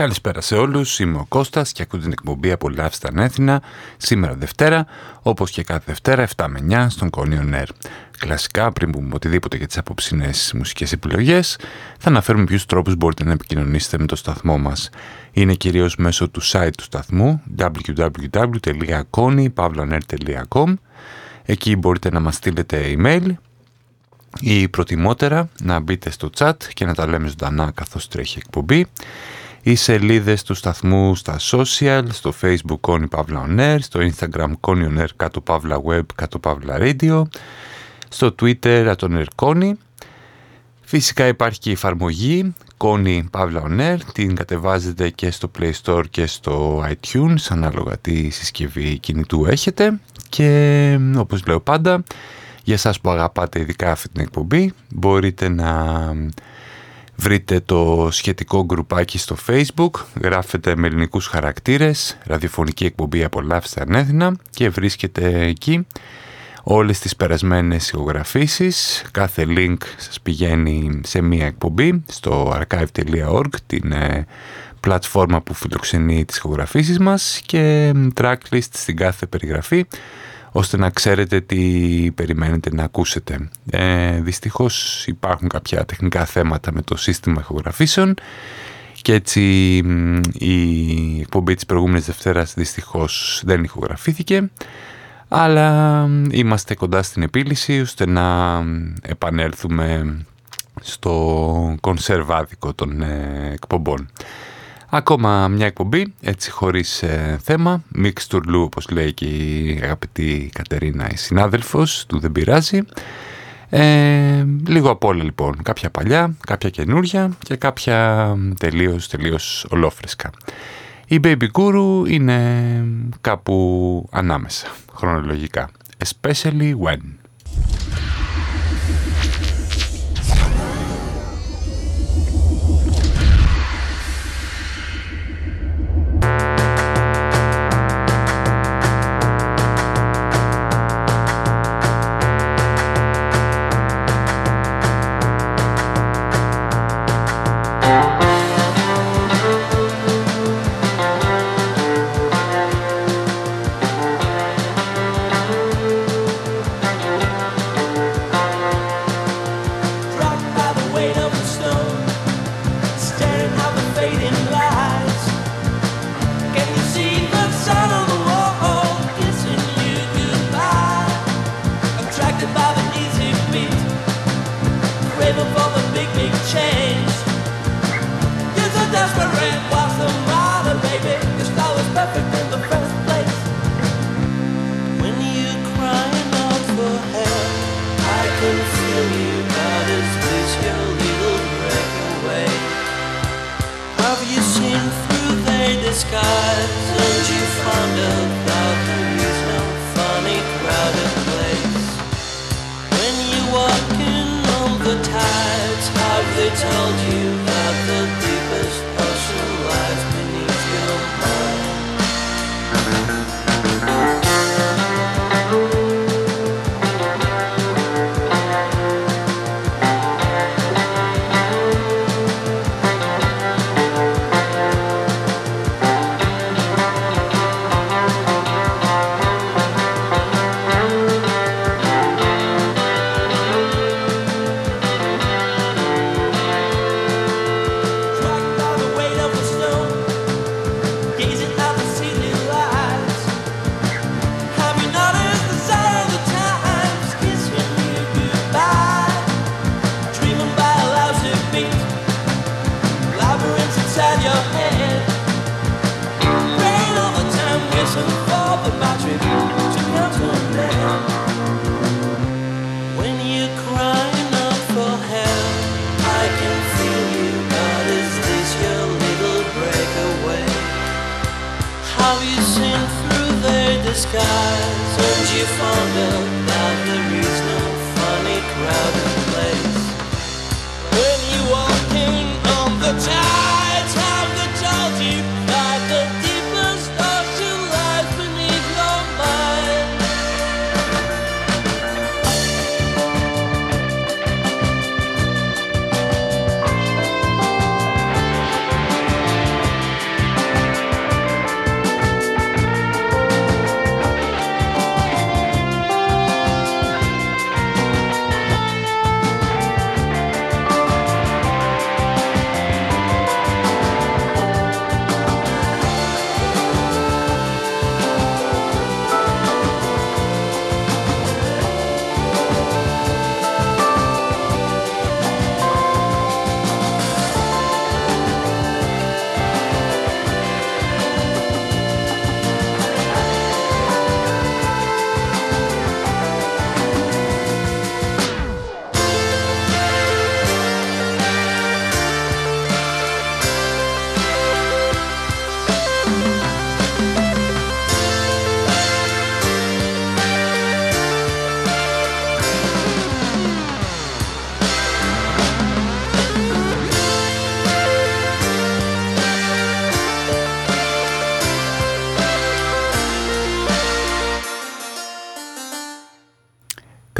Καλησπέρα σε όλους, είμαι ο Κώστας και ακούω την εκπομπή «Απολαύστε Ανέθινα» σήμερα Δευτέρα, όπως και κάθε Δευτέρα 7 με 9 στον Κόνιο Νέρ. Κλασικά, πριν πούμε οτιδήποτε για τις απόψινες μουσικές επιλογές, θα αναφέρουμε ποιους τρόπους μπορείτε να επικοινωνήσετε με το σταθμό μας. Είναι κυρίως μέσω του site του σταθμού www.konypavlaner.com Εκεί μπορείτε να μας στείλετε email ή προτιμότερα να μπείτε στο chat και να τα λέμε ζωντανά καθώς τρέχει εκπομπή οι σελίδες του σταθμού στα social, στο facebook Connie Pavla On Air, στο instagram Connie On Air κάτω Pavla Web κάτω Pavla Radio, στο twitter Aton Connie. Φυσικά υπάρχει και η εφαρμογή Connie Pavla On Air, την κατεβάζετε και στο Play Store και στο iTunes ανάλογα τι συσκευή κινητού έχετε και όπως λέω πάντα για σας που αγαπάτε ειδικά αυτή την εκπομπή μπορείτε να Βρείτε το σχετικό γκρουπάκι στο facebook, γράφετε με ελληνικούς χαρακτήρες, ραδιοφωνική εκπομπή «Απολαύστε ανέθινα» και βρίσκετε εκεί όλες τις περασμένες ηχογραφήσεις. Κάθε link σας πηγαίνει σε μία εκπομπή στο archive.org, την ε, πλατφόρμα που φιλοξενεί τις ηχογραφήσεις μας και tracklist στην κάθε περιγραφή ώστε να ξέρετε τι περιμένετε να ακούσετε. Ε, δυστυχώς υπάρχουν κάποια τεχνικά θέματα με το σύστημα ηχογραφήσεων και έτσι η εκπομπή της προηγούμενης Δευτέρας δυστυχώς δεν ηχογραφήθηκε αλλά είμαστε κοντά στην επίλυση ώστε να επανέλθουμε στο κονσερβάδικο των ε, εκπομπών. Ακόμα μια εκπομπή, έτσι χωρίς ε, θέμα, μίξ τουρλού όπως λέει και η αγαπητή Κατερίνα η συνάδελφος του Δεν Πειράζει. Ε, λίγο απ' όλα λοιπόν, κάποια παλιά, κάποια καινούρια και κάποια τελείως, τελείως ολόφρεσκα. Η Baby Guru είναι κάπου ανάμεσα, χρονολογικά. Especially when.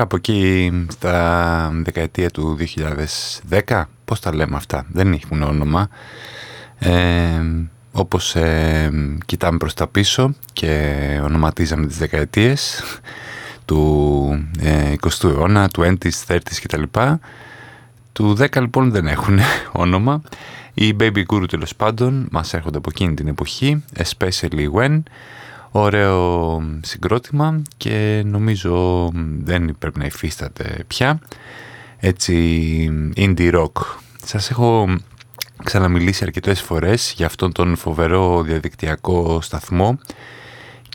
Κάπου εκεί στα δεκαετία του 2010, πώς τα λέμε αυτά, δεν έχουν όνομα. Ε, όπως ε, κοιτάμε προς τα πίσω και ονοματίζαμε τις δεκαετίες του ε, 20ου αιώνα, του 20s, 30s κτλ. Του 10 λοιπόν δεν έχουν όνομα. Οι Baby Guru τέλος πάντων μας έρχονται από εκείνη την εποχή, especially when, ωραίο συγκρότημα και νομίζω δεν πρέπει να υφίσταται πια. Έτσι indie rock. Σας έχω ξαναμιλήσει αρκετές φορές για αυτόν τον φοβερό διαδικτυακό σταθμό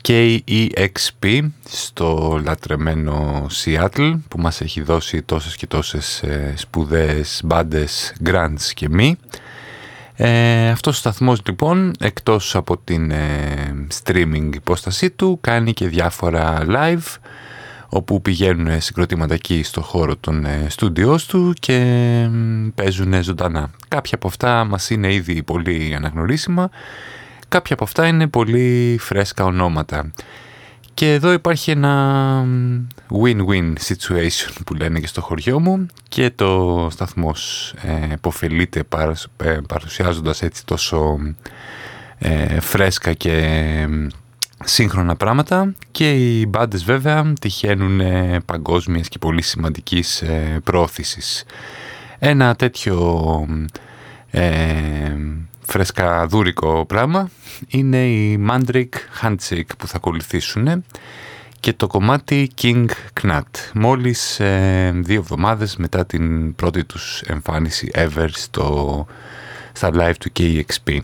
KEXP στο λατρεμένο Seattle που μας έχει δώσει τόσες και τόσες ε, σπουδαίες μπάντες grants και μη. Ε, αυτός ο σταθμός λοιπόν εκτός από την ε, streaming υπόστασή του κάνει και διάφορα live όπου πηγαίνουν συγκροτήματα εκεί στο χώρο των ε, του και παίζουν ζωντανά. Κάποια από αυτά μας είναι ήδη πολύ αναγνωρίσιμα, κάποια από αυτά είναι πολύ φρέσκα ονόματα. Και εδώ υπάρχει ένα win-win situation που λένε και στο χωριό μου και το σταθμός ε, υποφελείται ε, παρουσιάζοντας έτσι τόσο ε, φρέσκα και σύγχρονα πράγματα και οι μπάντες βέβαια τυχαίνουν ε, παγκόσμιας και πολύ σημαντικής ε, πρόθεσης. Ένα τέτοιο ε, φρεσκαδούρικο πράγμα είναι η Mandrake Handshake που θα ακολουθήσουν και το κομμάτι King Knut μόλις ε, δύο εβδομάδες μετά την πρώτη τους εμφάνιση ever στο, στα live του KEXP.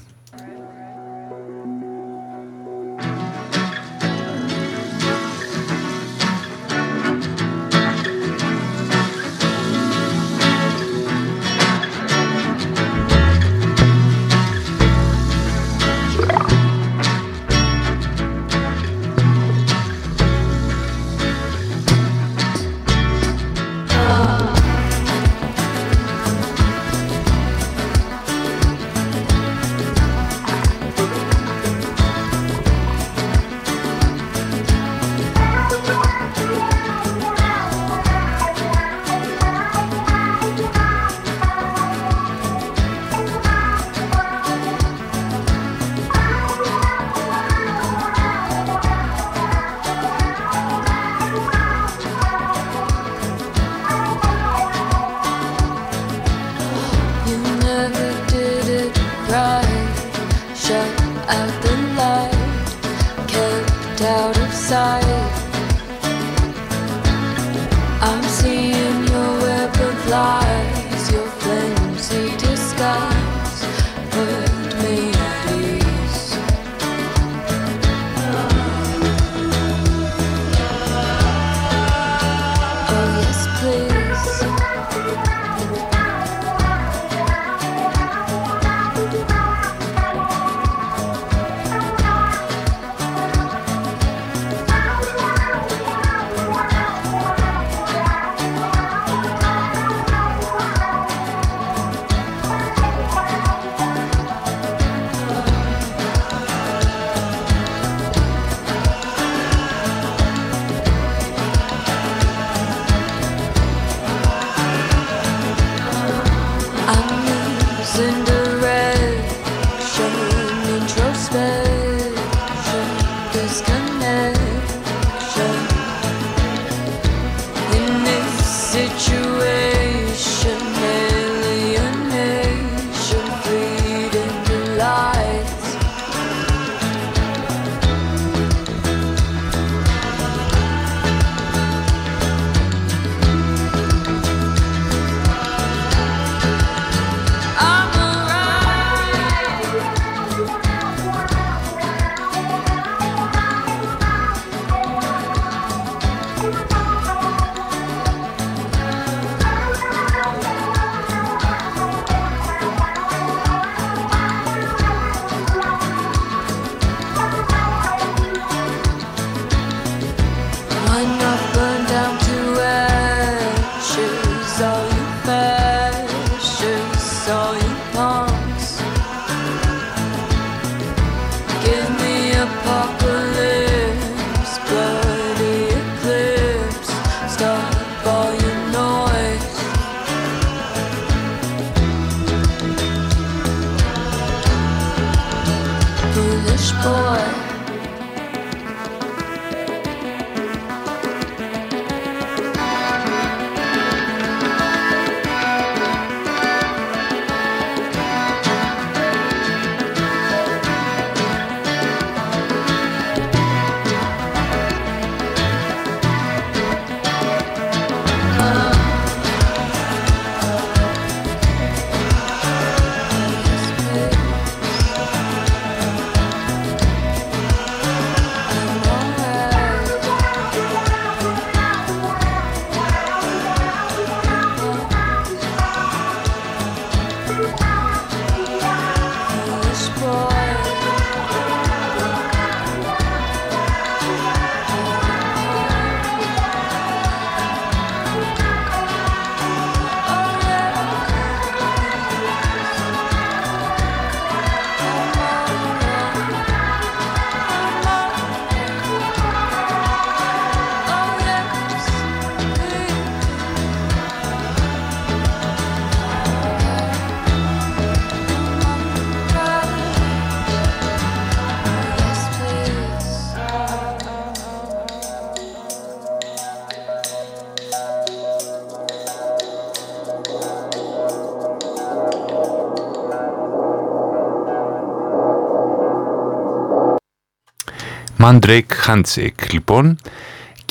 Mandrake Handshake λοιπόν.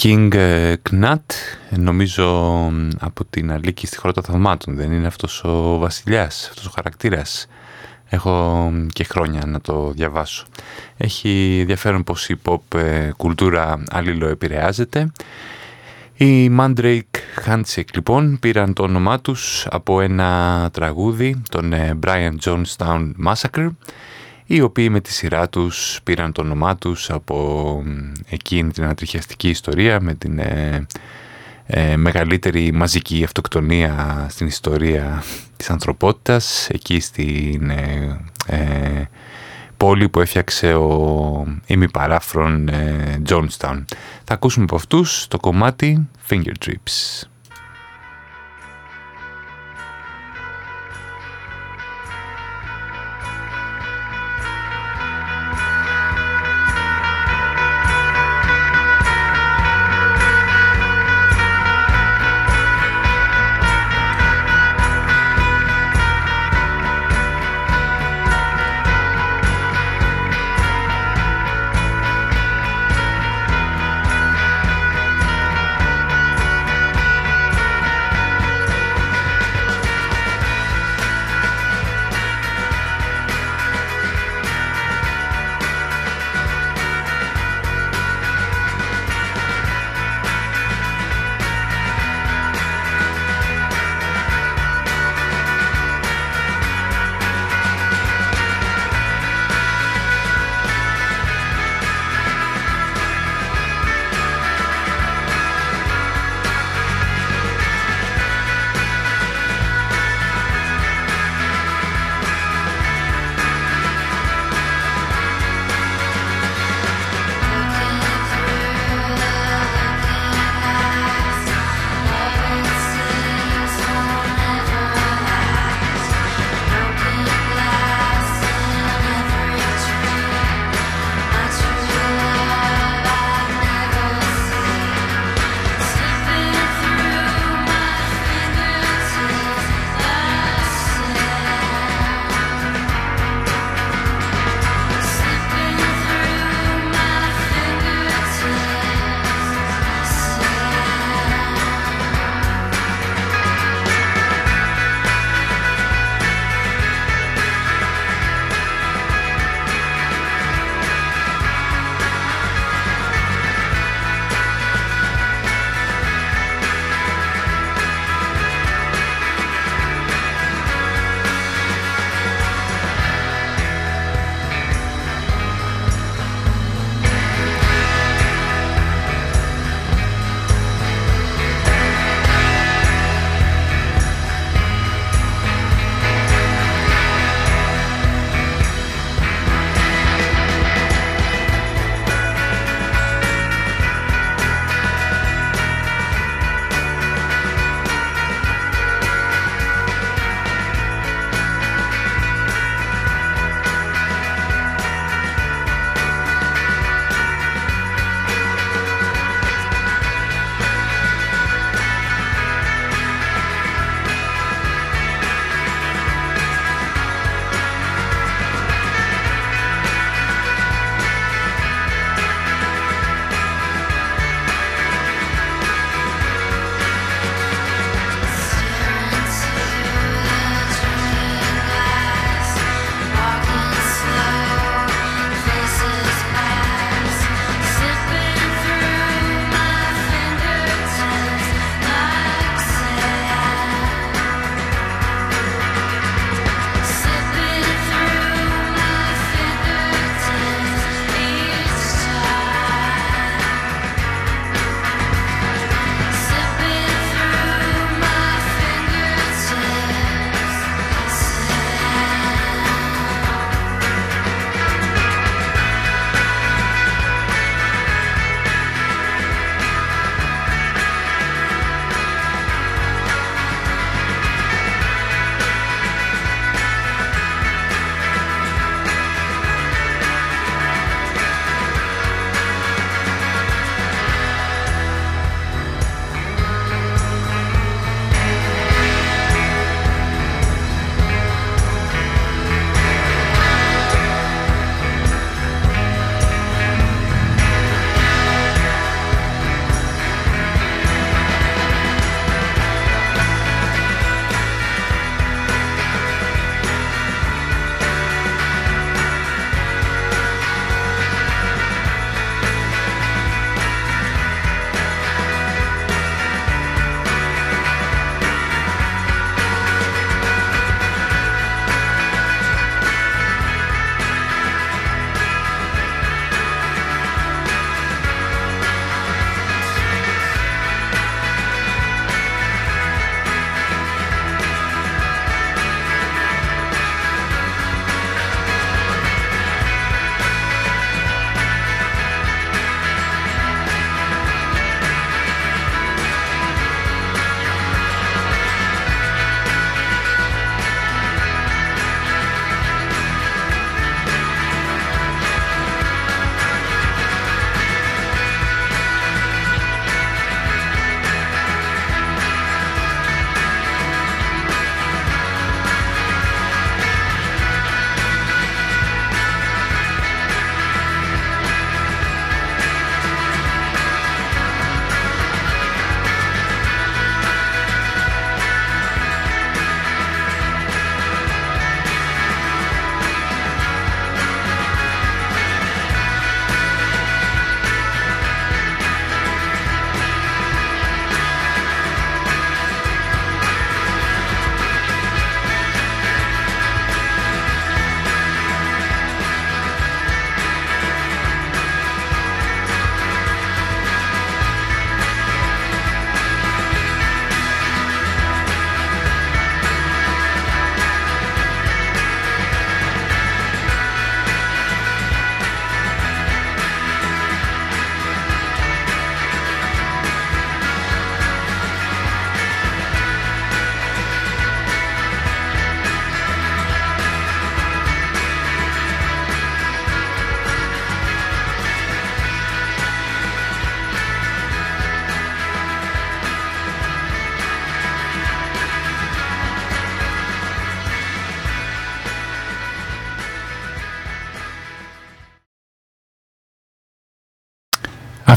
King ε, Knut νομίζω από την Αλίκη στη χώρα των θαυμάτων. Δεν είναι αυτός ο βασιλιάς αυτός ο χαρακτήρας. Έχω και χρόνια να το διαβάσω. Έχει ενδιαφέρον πως η pop ε, κουλτούρα αλληλοεπηρεάζεται. Οι Mandrake Handshake λοιπόν πήραν το όνομά τους από ένα τραγούδι τον ε, Brian Jonestown Massacre οι οποίοι με τη σειρά τους πήραν το όνομά τους από εκείνη την ανατριχιαστική ιστορία με την ε, ε, μεγαλύτερη μαζική αυτοκτονία στην ιστορία της ανθρωπότητας εκεί στην ε, πόλη που έφτιαξε ο ημιπαράφρον Jonestown. Θα ακούσουμε από αυτούς το κομμάτι Finger Trips.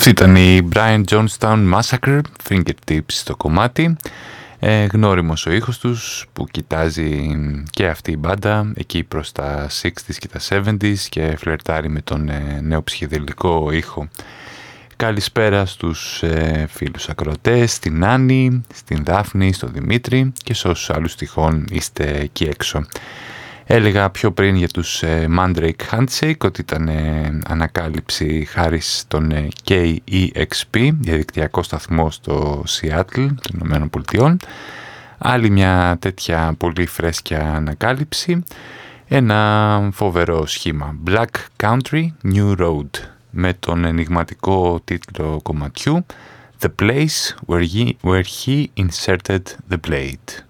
Αυτή ήταν η Brian Johnstown Massacre, Fingertips στο κομμάτι. Ε, γνώριμος ο ήχος τους που κοιτάζει και αυτή η μπάντα εκεί προς τα 60s και τα 70s και φλερτάρει με τον ε, νέο ψυχεδελικό ήχο. Καλησπέρα στους ε, φίλους ακροατές, στην Άννη, στην Δάφνη, στον Δημήτρη και σε όσους άλλους τυχόν είστε εκεί έξω. Έλεγα πιο πριν για τους ε, Mandrake Handshake ότι ήταν ε, ανακάλυψη χάρη στον ε, KEXP, διαδικτυακό σταθμό στο Seattle των Ηνωμένων Πολιτειών. Άλλη μια τέτοια πολύ φρέσκια ανακάλυψη. Ένα φοβερό σχήμα. Black Country New Road με τον ενηγματικό τίτλο κομματιού The Place Where He, where he Inserted the Blade.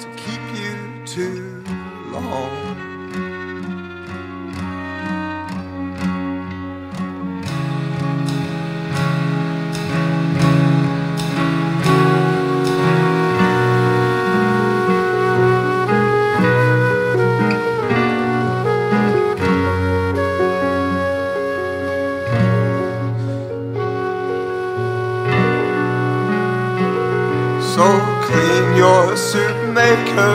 To keep you too long. come.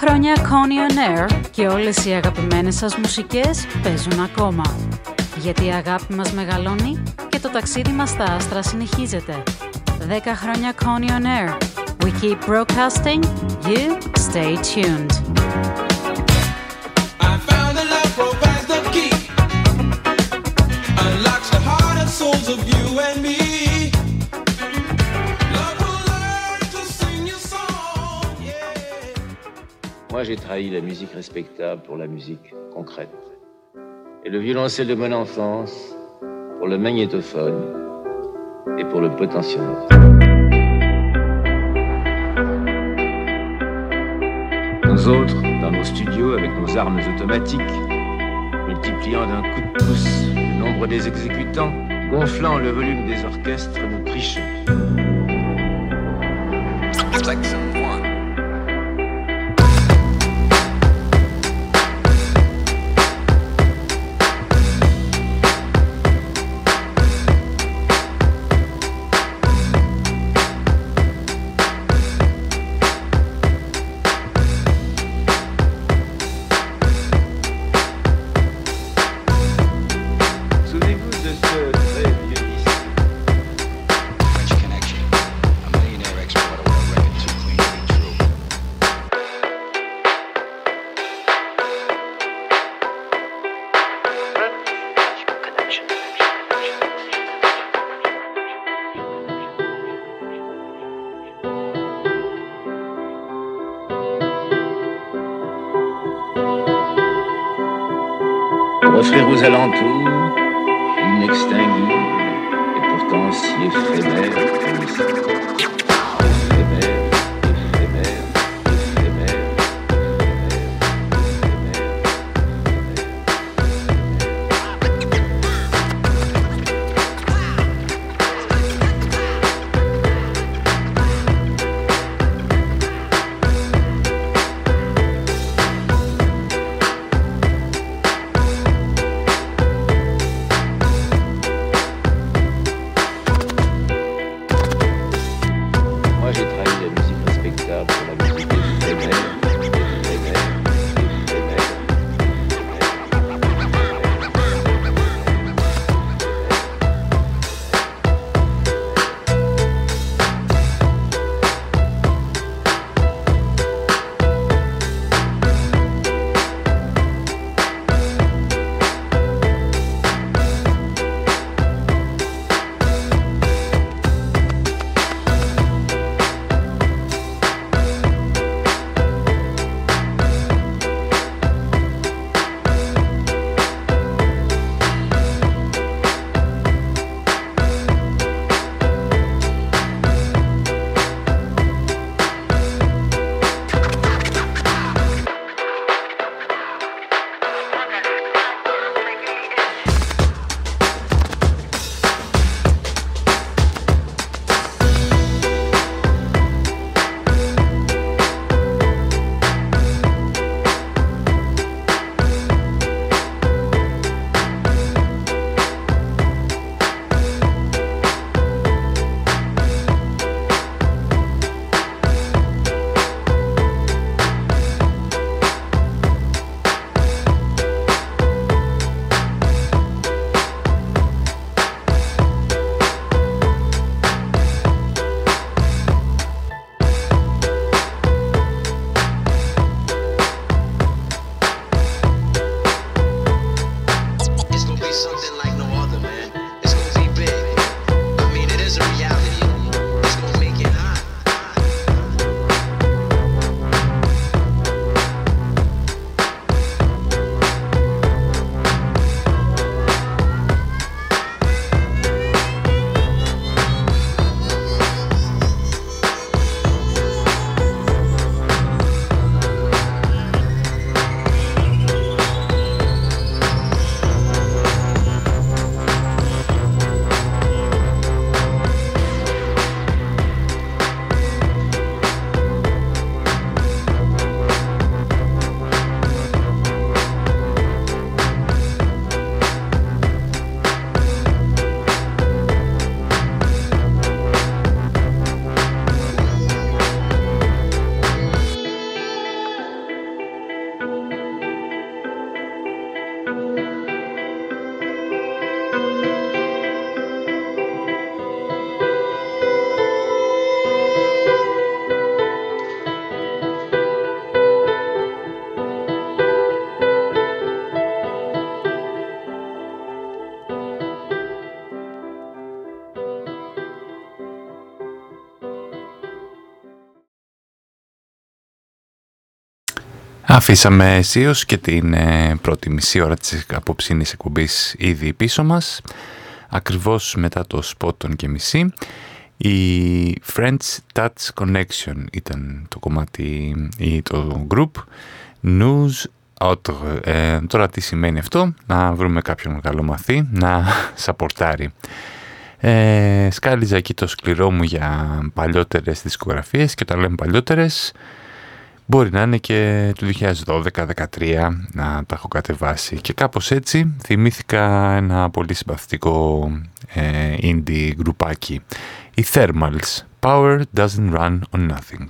10 χρόνια Coney on Air και όλες οι αγαπημένες σας μουσικές παίζουν ακόμα. Γιατί η αγάπη μας μεγαλώνει και το ταξίδι μας στα άστρα συνεχίζεται. 10 χρόνια Coney on Air. We keep broadcasting, you stay tuned. Souls of you and me Moi, j'ai trahi la musique respectable pour la musique concrète. Et le violoncelle de mon enfance pour le magnétophone et pour le potentiomètre. Nous autres, dans nos studios avec nos armes automatiques, multipliant d'un coup de pouce le nombre des exécutants, gonflant le volume des orchestres, nous trichons. Αφήσαμε αισίως και την ε, πρώτη μισή ώρα της απόψινης εκπομπής ήδη πίσω μας. Ακριβώς μετά το spot των και μισή, η French Touch Connection ήταν το κομμάτι ή το group. News Autre. Ε, τώρα τι σημαίνει αυτό, να βρούμε κάποιον καλό μαθή να σαπορτάρει. Ε, σκάλιζα εκεί το σκληρό μου για παλιότερες δισκογραφίες και τα λέμε παλιότερες Μπορεί να είναι και του 2012-2013 να τα έχω κατεβάσει. Και κάπως έτσι θυμήθηκα ένα πολύ συμπαθητικό ε, indie γκρουπάκι. Οι Thermals. Power doesn't run on nothing.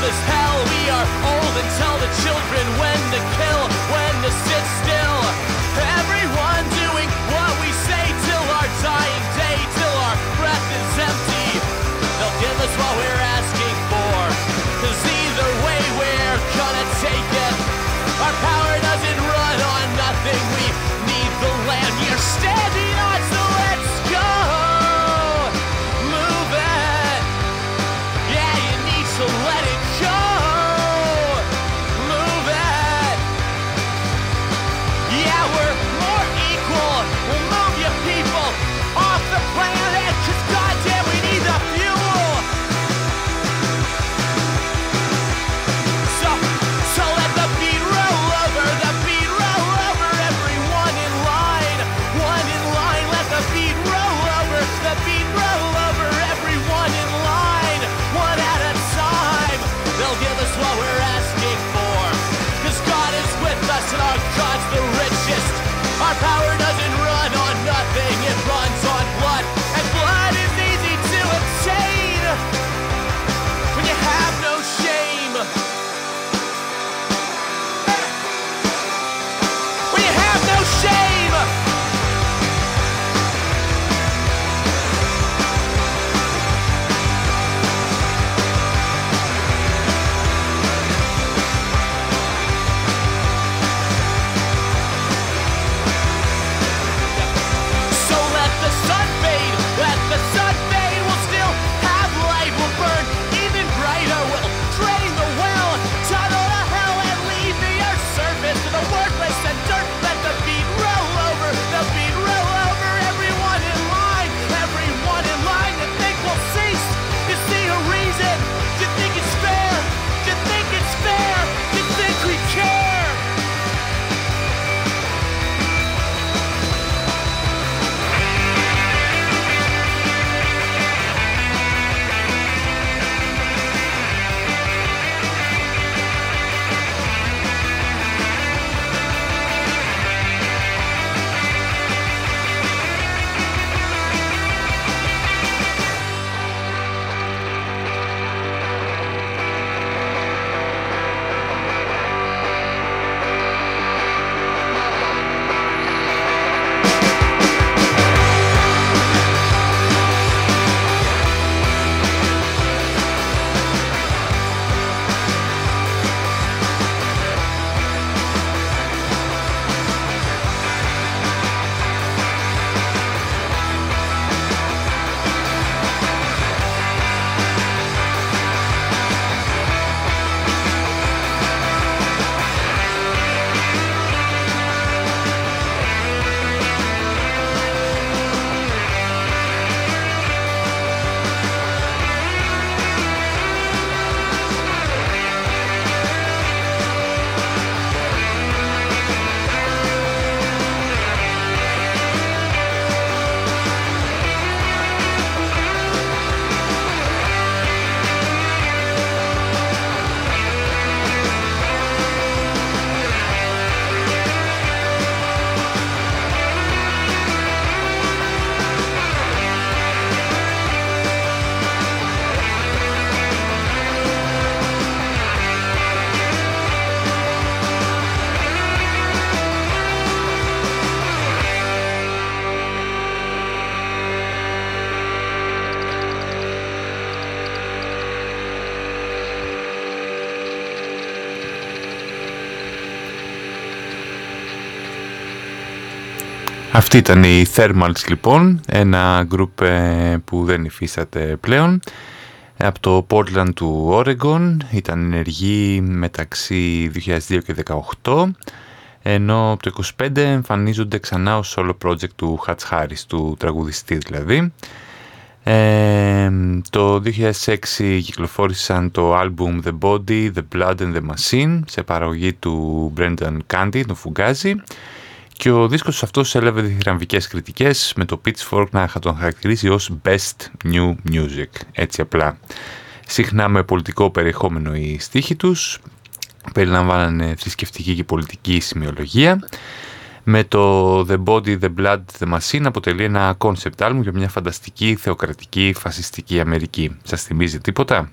old as hell. We are old and tell the children when to kill. Αυτή ήταν η Thermals λοιπόν, ένα γκρουπ ε, που δεν υφίσταται πλέον. Από το Portland του Oregon ήταν ενεργή μεταξύ 2002 και 2018 ενώ από το 25 εμφανίζονται ξανά ως solo project του Hutch Harris, του τραγουδιστή δηλαδή. Ε, το 2006 κυκλοφόρησαν το album The Body, The Blood and The Machine σε παραγωγή του Brendan Candy, του Fugazi και ο δίσκος αυτός έλαβε διθυραμβικές κριτικές με το Pitchfork να τον χαρακτηρίσει ως Best New Music, έτσι απλά. Συχνά με πολιτικό περιεχόμενο οι στίχοι τους, περιλαμβάνανε θρησκευτική και πολιτική σημειολογία. Με το The Body, The Blood, The Machine αποτελεί ένα concept album για μια φανταστική, θεοκρατική, φασιστική Αμερική. Σας θυμίζει τίποτα;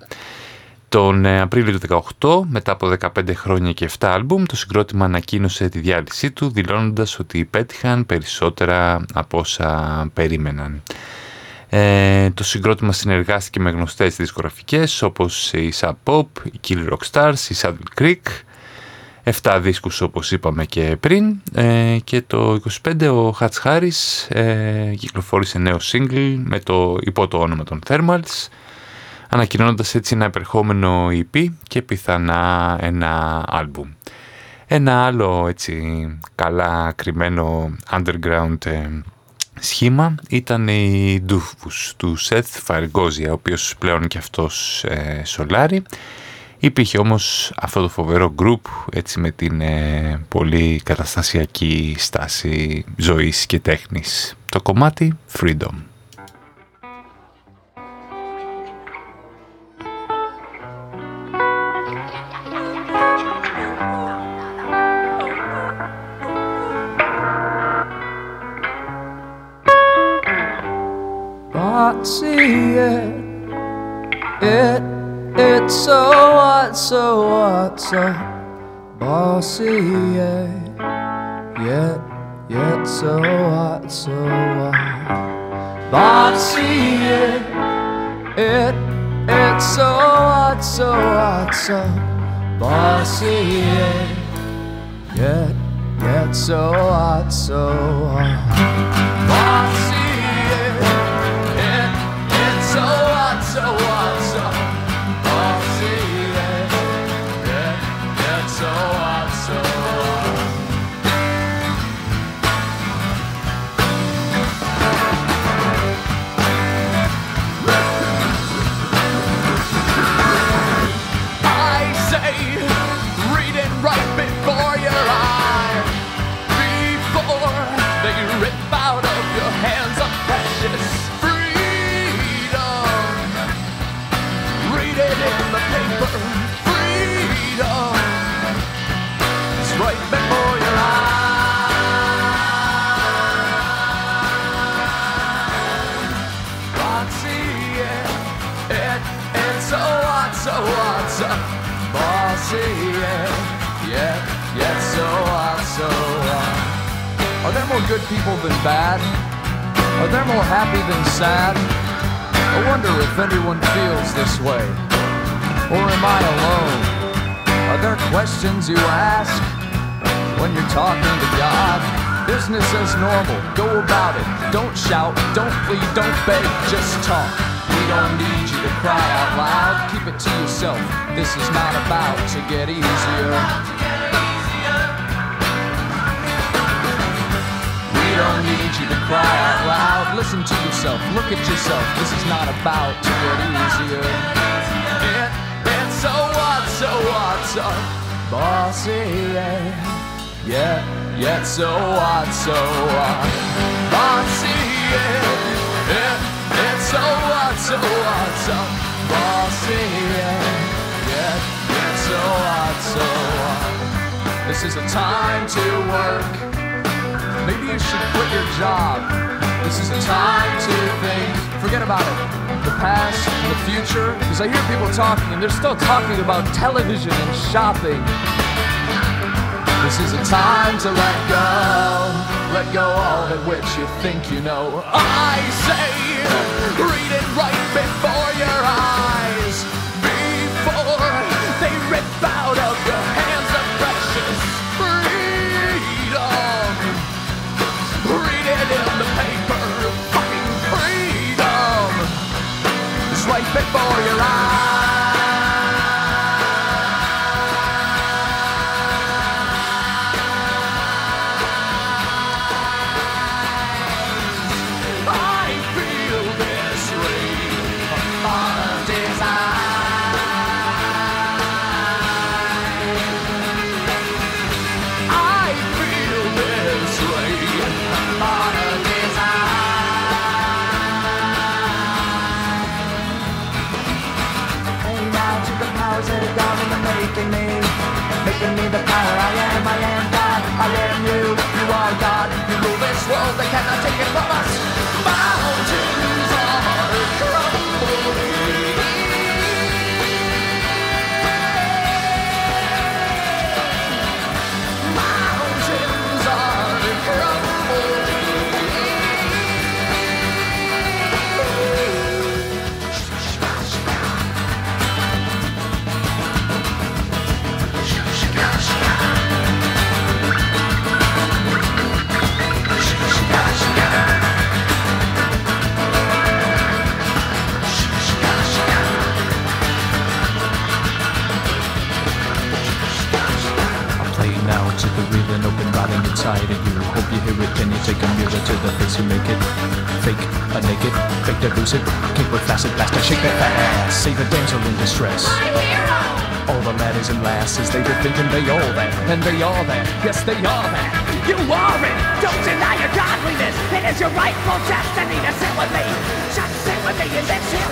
Τον ε, Απρίλιο του 2018, μετά από 15 χρόνια και 7 άλμπουμ, το συγκρότημα ανακοίνωσε τη διάλυσή του, δηλώνοντας ότι πέτυχαν περισσότερα από όσα περίμεναν. Ε, το συγκρότημα συνεργάστηκε με γνωστές δισκογραφικές όπως η Sub Pop, η Kill Rock Stars, η Saddle Creek, 7 δίσκους όπως είπαμε και πριν ε, και το 25 ο Hutch Harris ε, κυκλοφόρησε νέο single με το, υπό το όνομα των Thermals ανακοινώνοντας έτσι ένα επερχόμενο EP και πιθανά ένα άλμπουμ. Ένα άλλο έτσι καλά κρυμμένο underground ε, σχήμα ήταν η Doofus του Seth Fargosia, ο οποίος πλέον και αυτός ε, σολάρει. Υπήρχε όμως αυτό το φοβερό group έτσι με την ε, πολύ καταστασιακή στάση ζωής και τέχνης. Το κομμάτι Freedom. But see it, it, it's so what, so what, so bossy, yeah, yet, yet, so what, so what. But see it, it, it's so what, so what, so bossy, yeah, yet, yet, so what, so what. But see eh. So so. Are there more good people than bad? Are there more happy than sad? I wonder if anyone feels this way. Or am I alone? Are there questions you ask when you're talking to God? Business as normal, go about it. Don't shout, don't plead, don't beg, just talk. Don't need you to cry out loud. Keep it to yourself. This is not about to get easier. We don't need you to cry out loud. Listen to yourself. Look at yourself. This is not about to get easier. It, it's so what, so what, so bossy, yeah. Yeah, yeah, so what, so what, bossy, yeah. Yeah, so what, so what, so bossy, yeah. Yeah, yeah, so what, so what. This is a time to work. Maybe you should quit your job. This is a time to think. Forget about it. The past, and the future. Because I hear people talking and they're still talking about television and shopping. This is a time to let go. Let go all that which you think you know. I say, read it right before your eyes. Before they rip out of your hands the precious freedom. Read it in the paper. Fucking freedom. It's right before your eyes. Of you. Hope you hear it, can you take a mirror to the face you make it? Fake, a naked, fake to lose it. Keep it flaccid, bastard, shake that fat ass. Save a damsel in distress. All the laddies and lasses, they be thinking they all that, and they are that. Yes, they are that. You are it! Don't deny your godliness! It is your rightful destiny to sit with me! Just sit with me in this here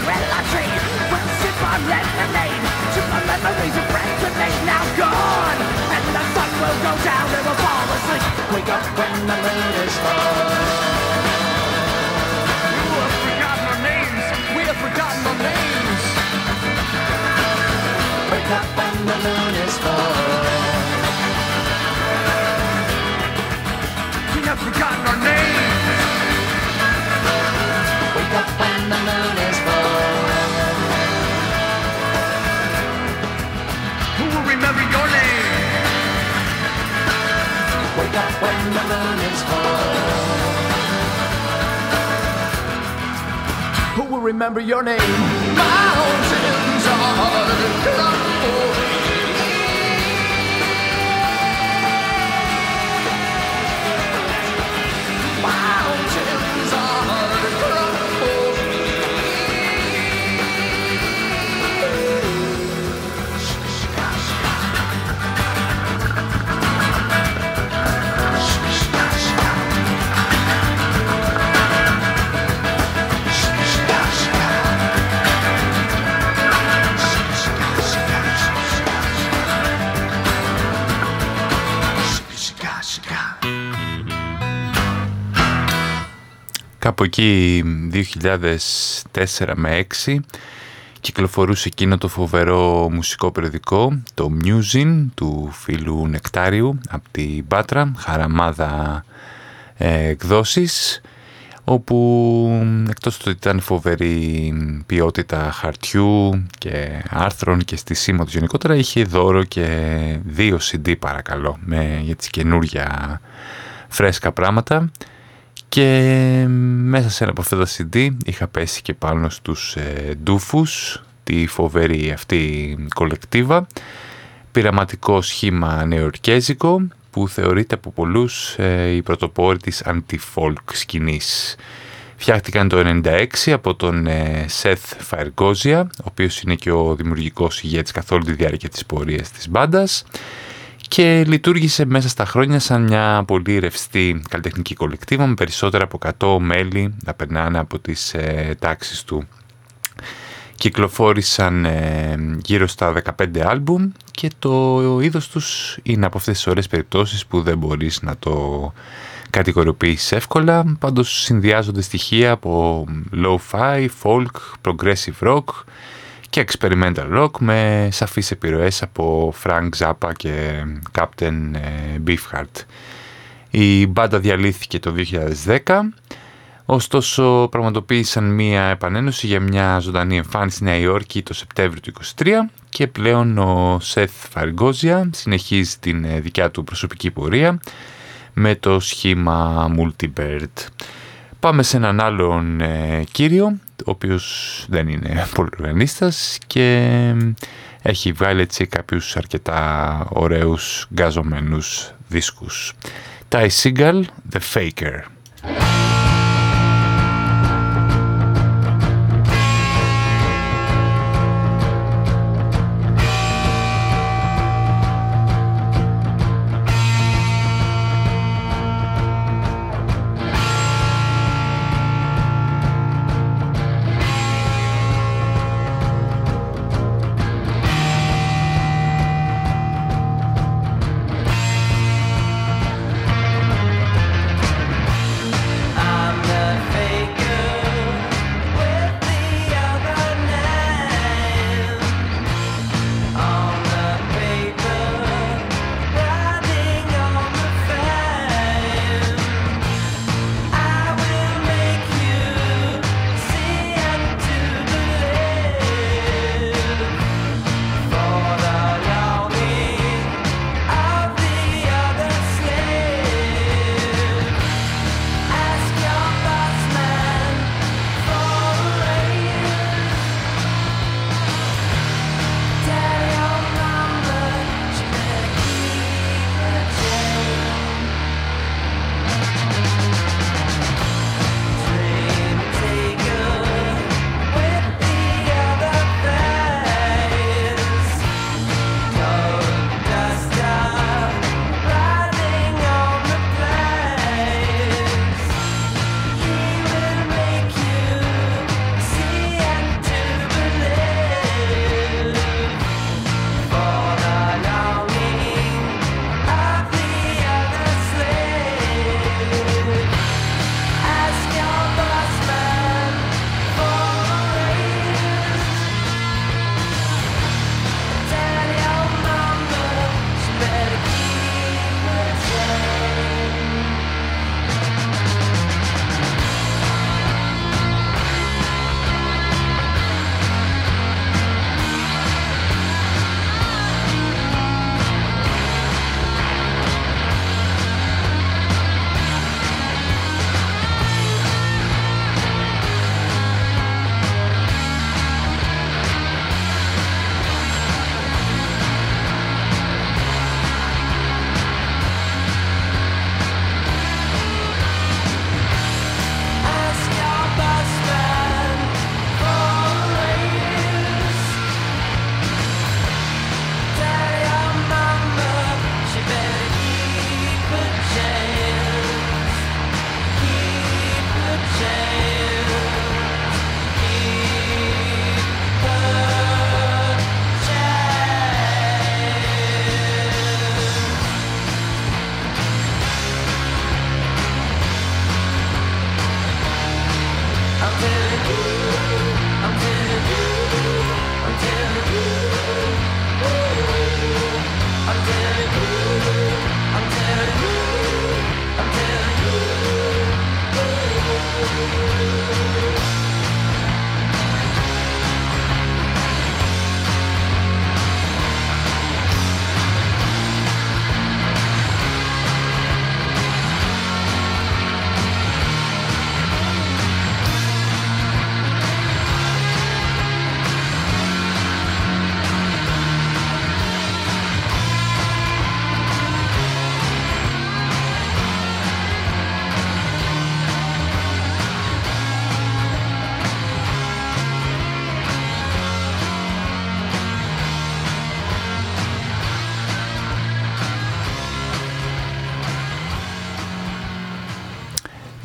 tree! We'll sip our lemonade to the memories of friends and they now gone! And the sun will go down and we'll fall asleep! Wake up when the moon is full. We have forgotten our names! Wake up when the moon is full. Who will remember your name? Wake up when the moon is full. Who will remember your name? Mountains Hallelujah. Κάπου εκεί 2004 με 6 κυκλοφορούσε εκείνο το φοβερό μουσικό περιοδικό, το Musing του φίλου Νεκτάριου από την Πάτρα, χαραμάδα ε, εκδόσεις, όπου εκτός του ότι ήταν φοβερή ποιότητα χαρτιού και άρθρων και στη σήμα του γενικότερα, είχε δώρο και δύο CD παρακαλώ, με, για τις καινούργια φρέσκα πράγματα. Και μέσα σε ένα από αυτά τα CD είχα πέσει και πάνω στους ε, ντούφους, τη φοβερή αυτή κολεκτίβα, πειραματικό σχήμα νεοερκέζικο που θεωρείται από πολλούς ε, η πρωτοπόρη της anti-folk σκηνής. Φτιάχτηκαν το 1996 από τον ε, Seth Fairgozia, ο οποίος είναι και ο δημιουργικός ηγέτης καθ' όλη τη διάρκεια της πορείας της μπάντας και λειτουργήσε μέσα στα χρόνια σαν μια πολύ ρευστή καλλιτεχνική κολεκτίβα με περισσότερα από 100 μέλη να περνάνε από τις ε, τάξεις του. Κυκλοφόρησαν ε, γύρω στα 15 άλμπουμ και το είδος τους είναι από αυτές τις ωραίες περιπτώσεις που δεν μπορείς να το κατηγοριοποιήσεις εύκολα. Πάντως συνδυάζονται στοιχεία από lo-fi, folk, progressive rock και experimental rock με σαφείς επιρροές από Frank Zappa και Captain ε, Beefheart. Η μπάντα διαλύθηκε το 2010, ωστόσο πραγματοποίησαν μία επανένωση για μια ζωντανή εμφάνιση στη Νέα Υόρκη το Σεπτέμβριο του 2023 και πλέον ο Seth Fargozia συνεχίζει την ε, δικιά του προσωπική πορεία με το σχήμα Multibird. Πάμε σε έναν άλλον ε, κύριο, ο οποίος δεν είναι πολυοργανίστας και έχει βγάλει έτσι κάποιους αρκετά ωραίους γκαζωμένους δίσκους. Ty Seagal, The Faker.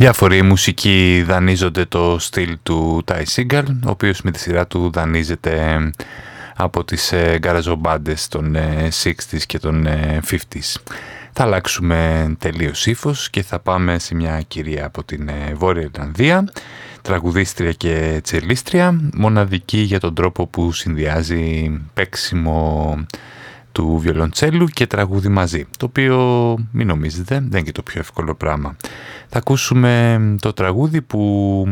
Διάφοροι μουσικοί δανείζονται το στυλ του Ty Seagal, ο οποίος με τη σειρά του δανείζεται από τις ε, γκαραζομπάντες των ε, 60s και των ε, 50s. Θα αλλάξουμε τελείως ύφος και θα πάμε σε μια κυρία από την ε, Βόρεια Ιρλανδία, τραγουδίστρια και τσελίστρια, μοναδική για τον τρόπο που συνδυάζει παίξιμο του βιολοντσέλου και τραγούδι μαζί, το οποίο μην νομίζετε δεν είναι και το πιο εύκολο πράγμα. Θα ακούσουμε το τραγούδι που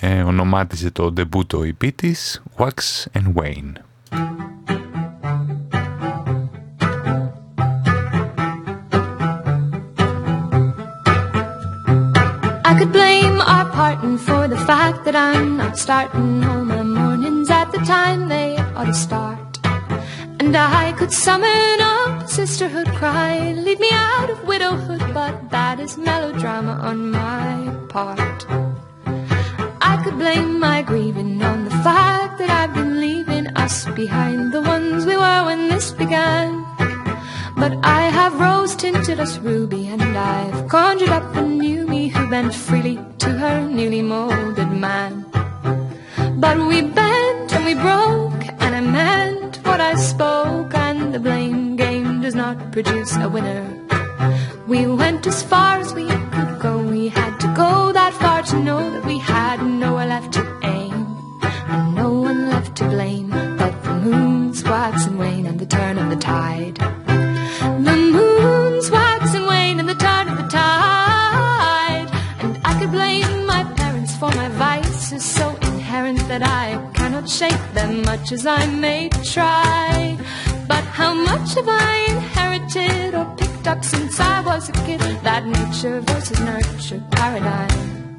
ε, ονομάτιζε το ντεμπούτο EP της, Wax and Wayne. I could blame our parting for the fact that I'm not starting all my mornings at the time they ought to start. And I could summon up sisterhood cry, leave me out of widowhood, but that is melodrama on my part. I could blame my grieving on the fact that I've been leaving us behind, the ones we were when this began. But I have rose tinted us ruby, and I've conjured up a new me who bent freely to her newly molded man. But we bent and we broke, and I meant what I spoke, and the blame game does not produce a winner. We went as far as we could go, we had to go that far to know that we had nowhere left to aim, and no one left to blame but the moon's wax and wane and the turn of the tide. The moon's wax and wane and the turn of the tide. And I could blame my parents for my vices so inherent that I cannot shake them much as I may try. But how much have I inherited or picked up since I was a kid? That nature versus nurture paradigm.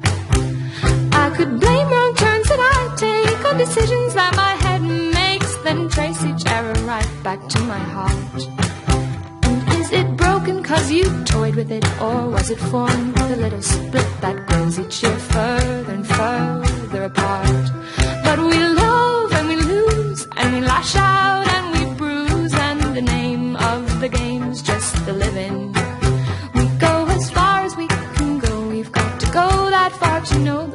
I could blame wrong turns that I take on decisions that my head makes, then trace each error right back to my heart. And is it broken cause you toyed with it, or was it formed with a little split that grows each year further and further apart? But we we lash out and we bruise, and the name of the game's just the living. We go as far as we can go, we've got to go that far to know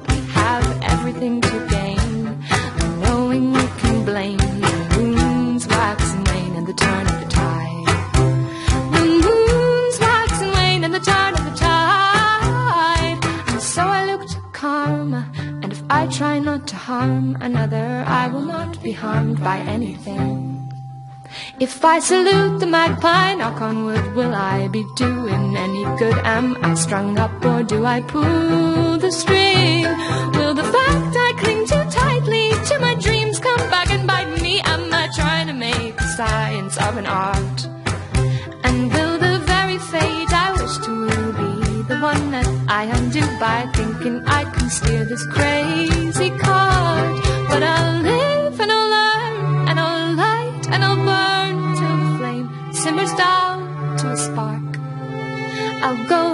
harm another, I will not be harmed by anything. If I salute the magpie, knock on wood, will I be doing any good? Am I strung up or do I pull the string? Will the fact I cling too tightly to my dreams come back and bite me? Am I trying to make a science of an art? And will the very fate I wish to will be the one that I undo by thinking I can steer this crazy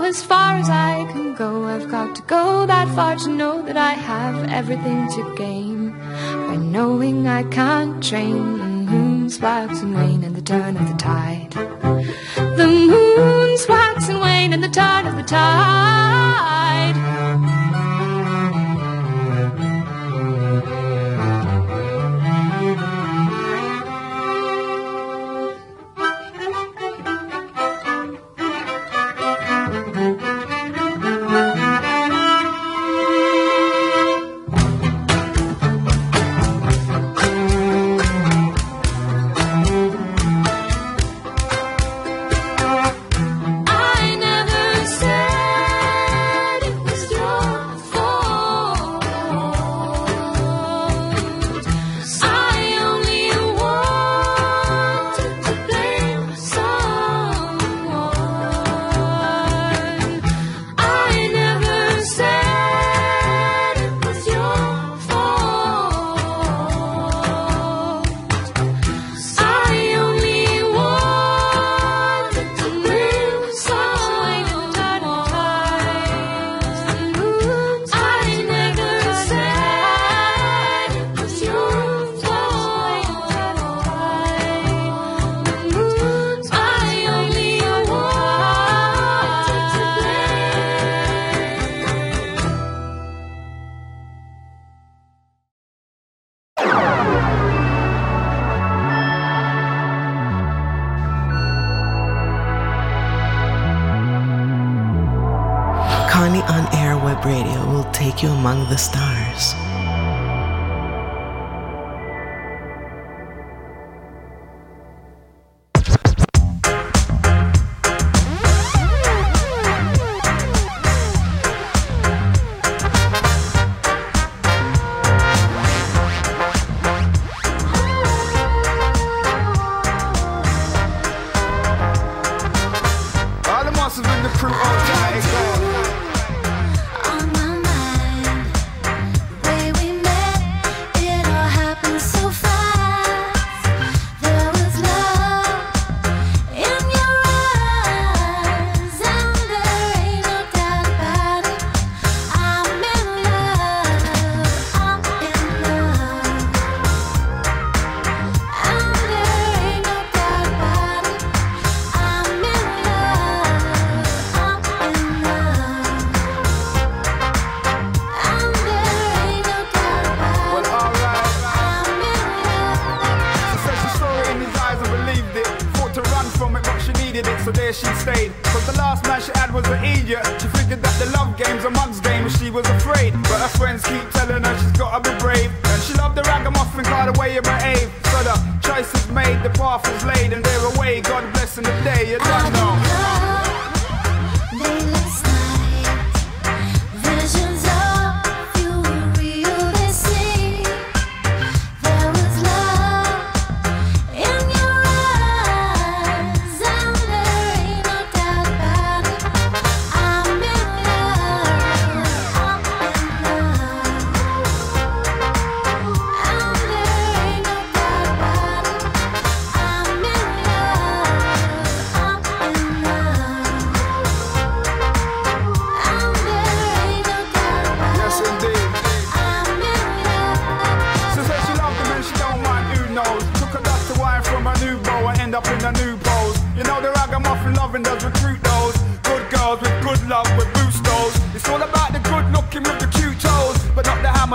as far as I can go. I've got to go that far to know that I have everything to gain. By knowing I can't train the moon's wax and wane and the turn of the tide. The moon's wax and wane and the turn of the tide.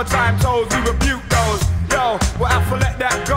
summertime toes, we rebuke those. Yo, well, I let that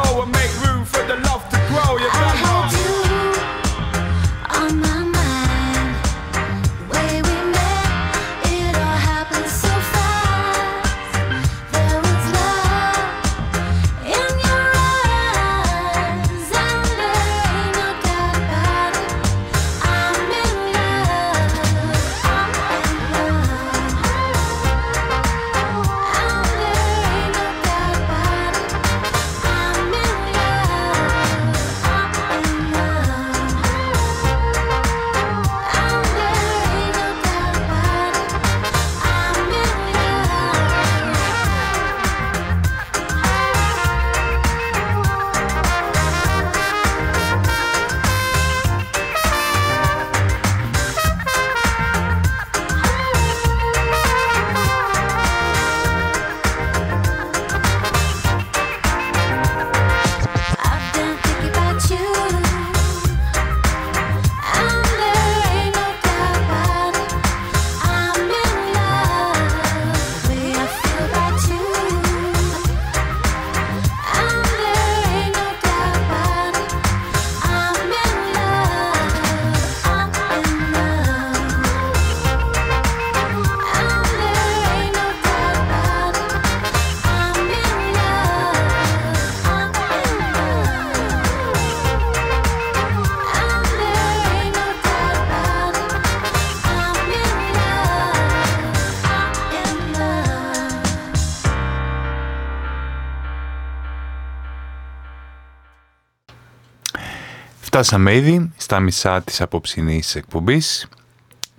Φτάσαμε ήδη στα μισά της απόψινής εκπομπής.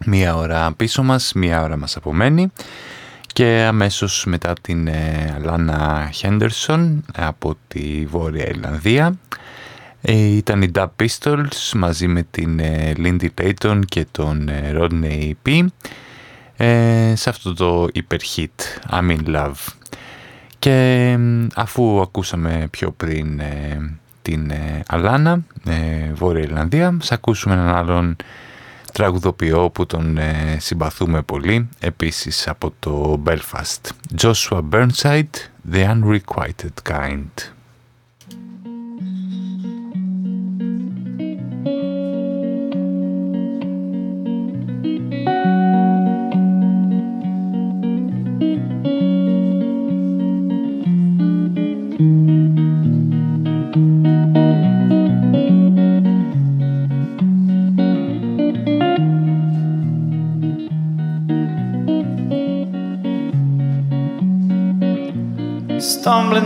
Μία ώρα πίσω μας, μία ώρα μας απομένει. Και αμέσως μετά την ε, Λάνα Χέντερσον από τη Βόρεια Ιρλανδία ε, ήταν η Dub Pistols μαζί με την ε, Lindy Τέιτον και τον Rodney P σε αυτό το υπερχίτ I'm in love. Και αφού ακούσαμε πιο πριν την ε, Αλάνα, ε, Βόρεια Ιρλανδία. Θα ακούσουμε έναν άλλον τραγουδοποιό που τον ε, συμπαθούμε πολύ, επίσης από το Belfast. Joshua Burnside, The Unrequited Kind.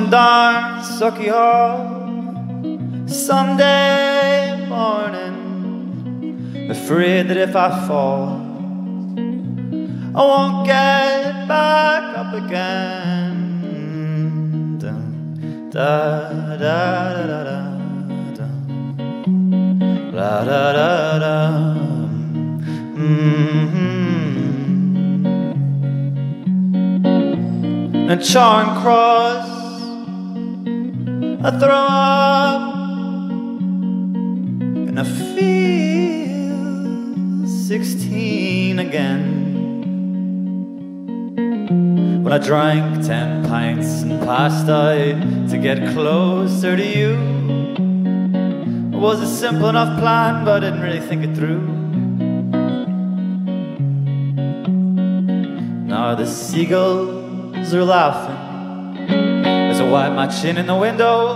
darn sucky hole. Sunday morning Afraid that if I fall I won't get back up again dun, da da da da da dun, da da da mm-hmm. And Charing Cross I throw up and I feel 16 again. When I drank 10 pints and passed out to get closer to you. It was a simple enough plan, but I didn't really think it through. Now the seagulls are laughing as I wipe my chin in the window.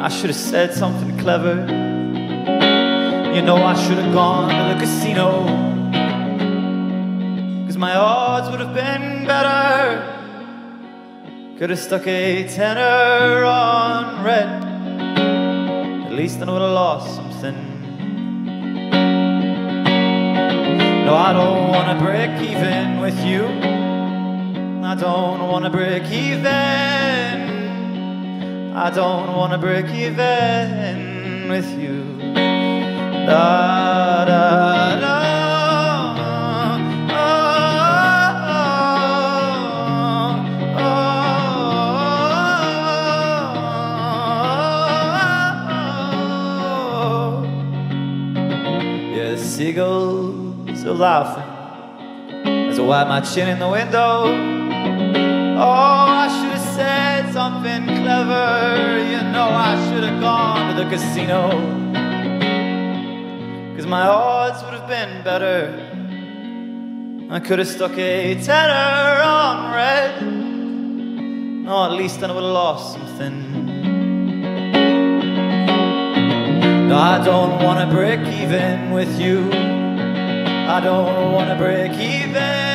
I should have said something clever. You know, I should have gone to the casino. Cause my odds would have been better. Could have stuck a tenner on red. At least I would have lost something. No, I don't wanna break even with you. I don't wanna break even. I don't wanna break even with you. Da da da. Oh, oh, oh, yeah, the seagulls are laughing as I wipe my chin in the window. Oh, I should have said something clever. You know, I should have gone to the casino. Cause my odds would have been better. I could have stuck a tenner on red. No, at least then I would have lost something. No, I don't wanna break even with you. I don't wanna break even.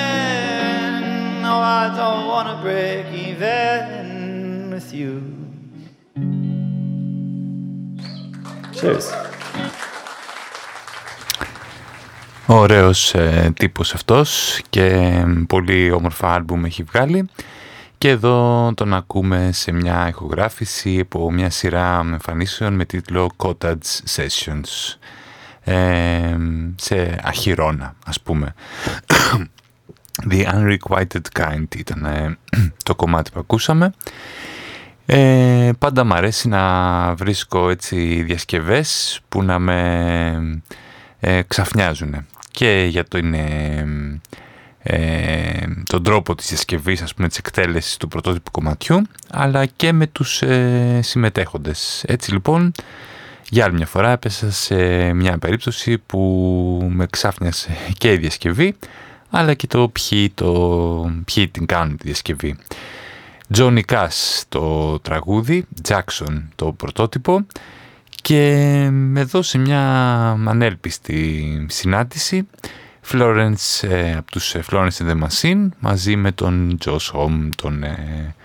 No, I don't wanna break even with you. Cheers. Ωραίος ε, τύπος αυτός και πολύ όμορφα άλμπουμ έχει βγάλει και εδώ τον ακούμε σε μια ηχογράφηση από μια σειρά εμφανίσεων με τίτλο Cottage Sessions ε, σε αχυρώνα ας πούμε The Unrequited Kind ήταν ε, το κομμάτι που ακούσαμε. Ε, πάντα μ' αρέσει να βρίσκω έτσι διασκευές που να με ε, ξαφνιάζουν και για το είναι ε, τον τρόπο της συσκευή, ας πούμε, της εκτέλεσης του πρωτότυπου κομματιού, αλλά και με τους ε, συμμετέχοντες. Έτσι λοιπόν, για άλλη μια φορά έπεσα σε μια περίπτωση που με ξάφνιασε και η διασκευή, αλλά και το ποιοι, το, ποιοι την κάνουν τη διασκευή. Johnny Cash το τραγούδι, Jackson το πρωτότυπο και εδώ σε μια ανέλπιστη συνάντηση Florence, ε, από τους ε, Florence and the Machine μαζί με τον Josh Homme, τον ε,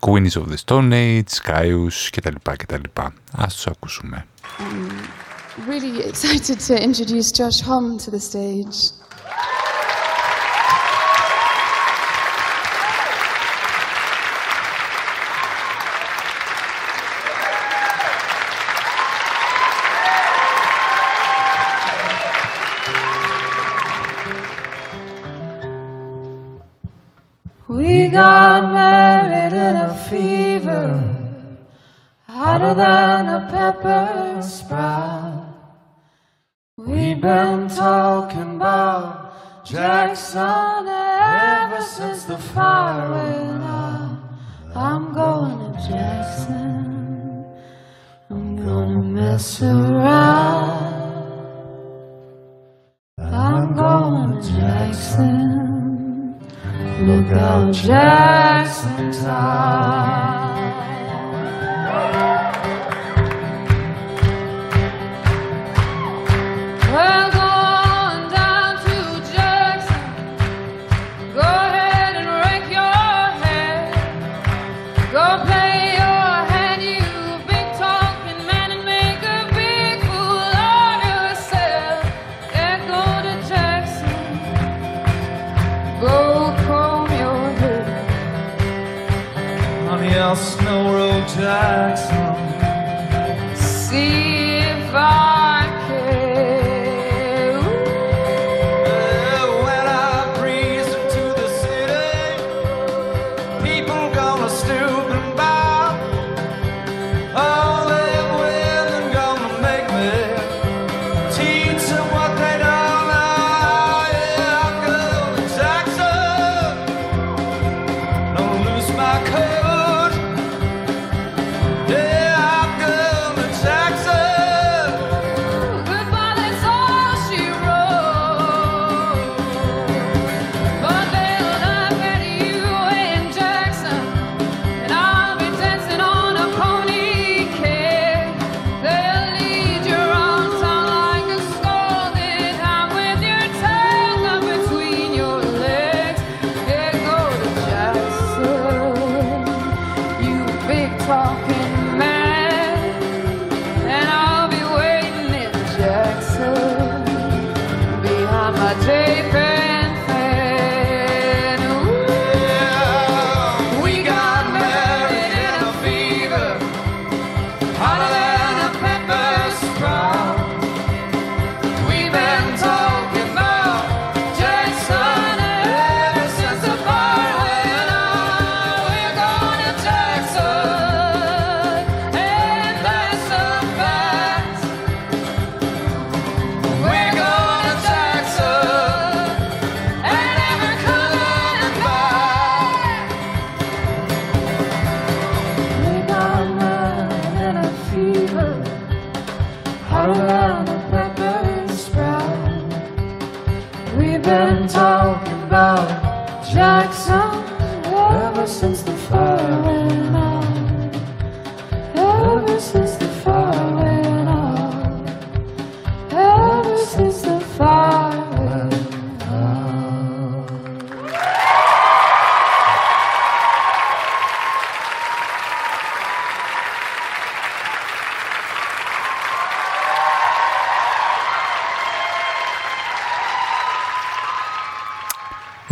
Queens of the Stone Age, Caius κτλ. κτλ. Ας τους ακούσουμε. I'm really excited to introduce Josh Homme to the stage. We got married in a fever, hotter than a pepper sprout. We've been talking about Jackson ever since the fire went out. I'm going to Jackson. I'm gonna mess around. I'm going to Jackson. Look out, Jackson Town. We're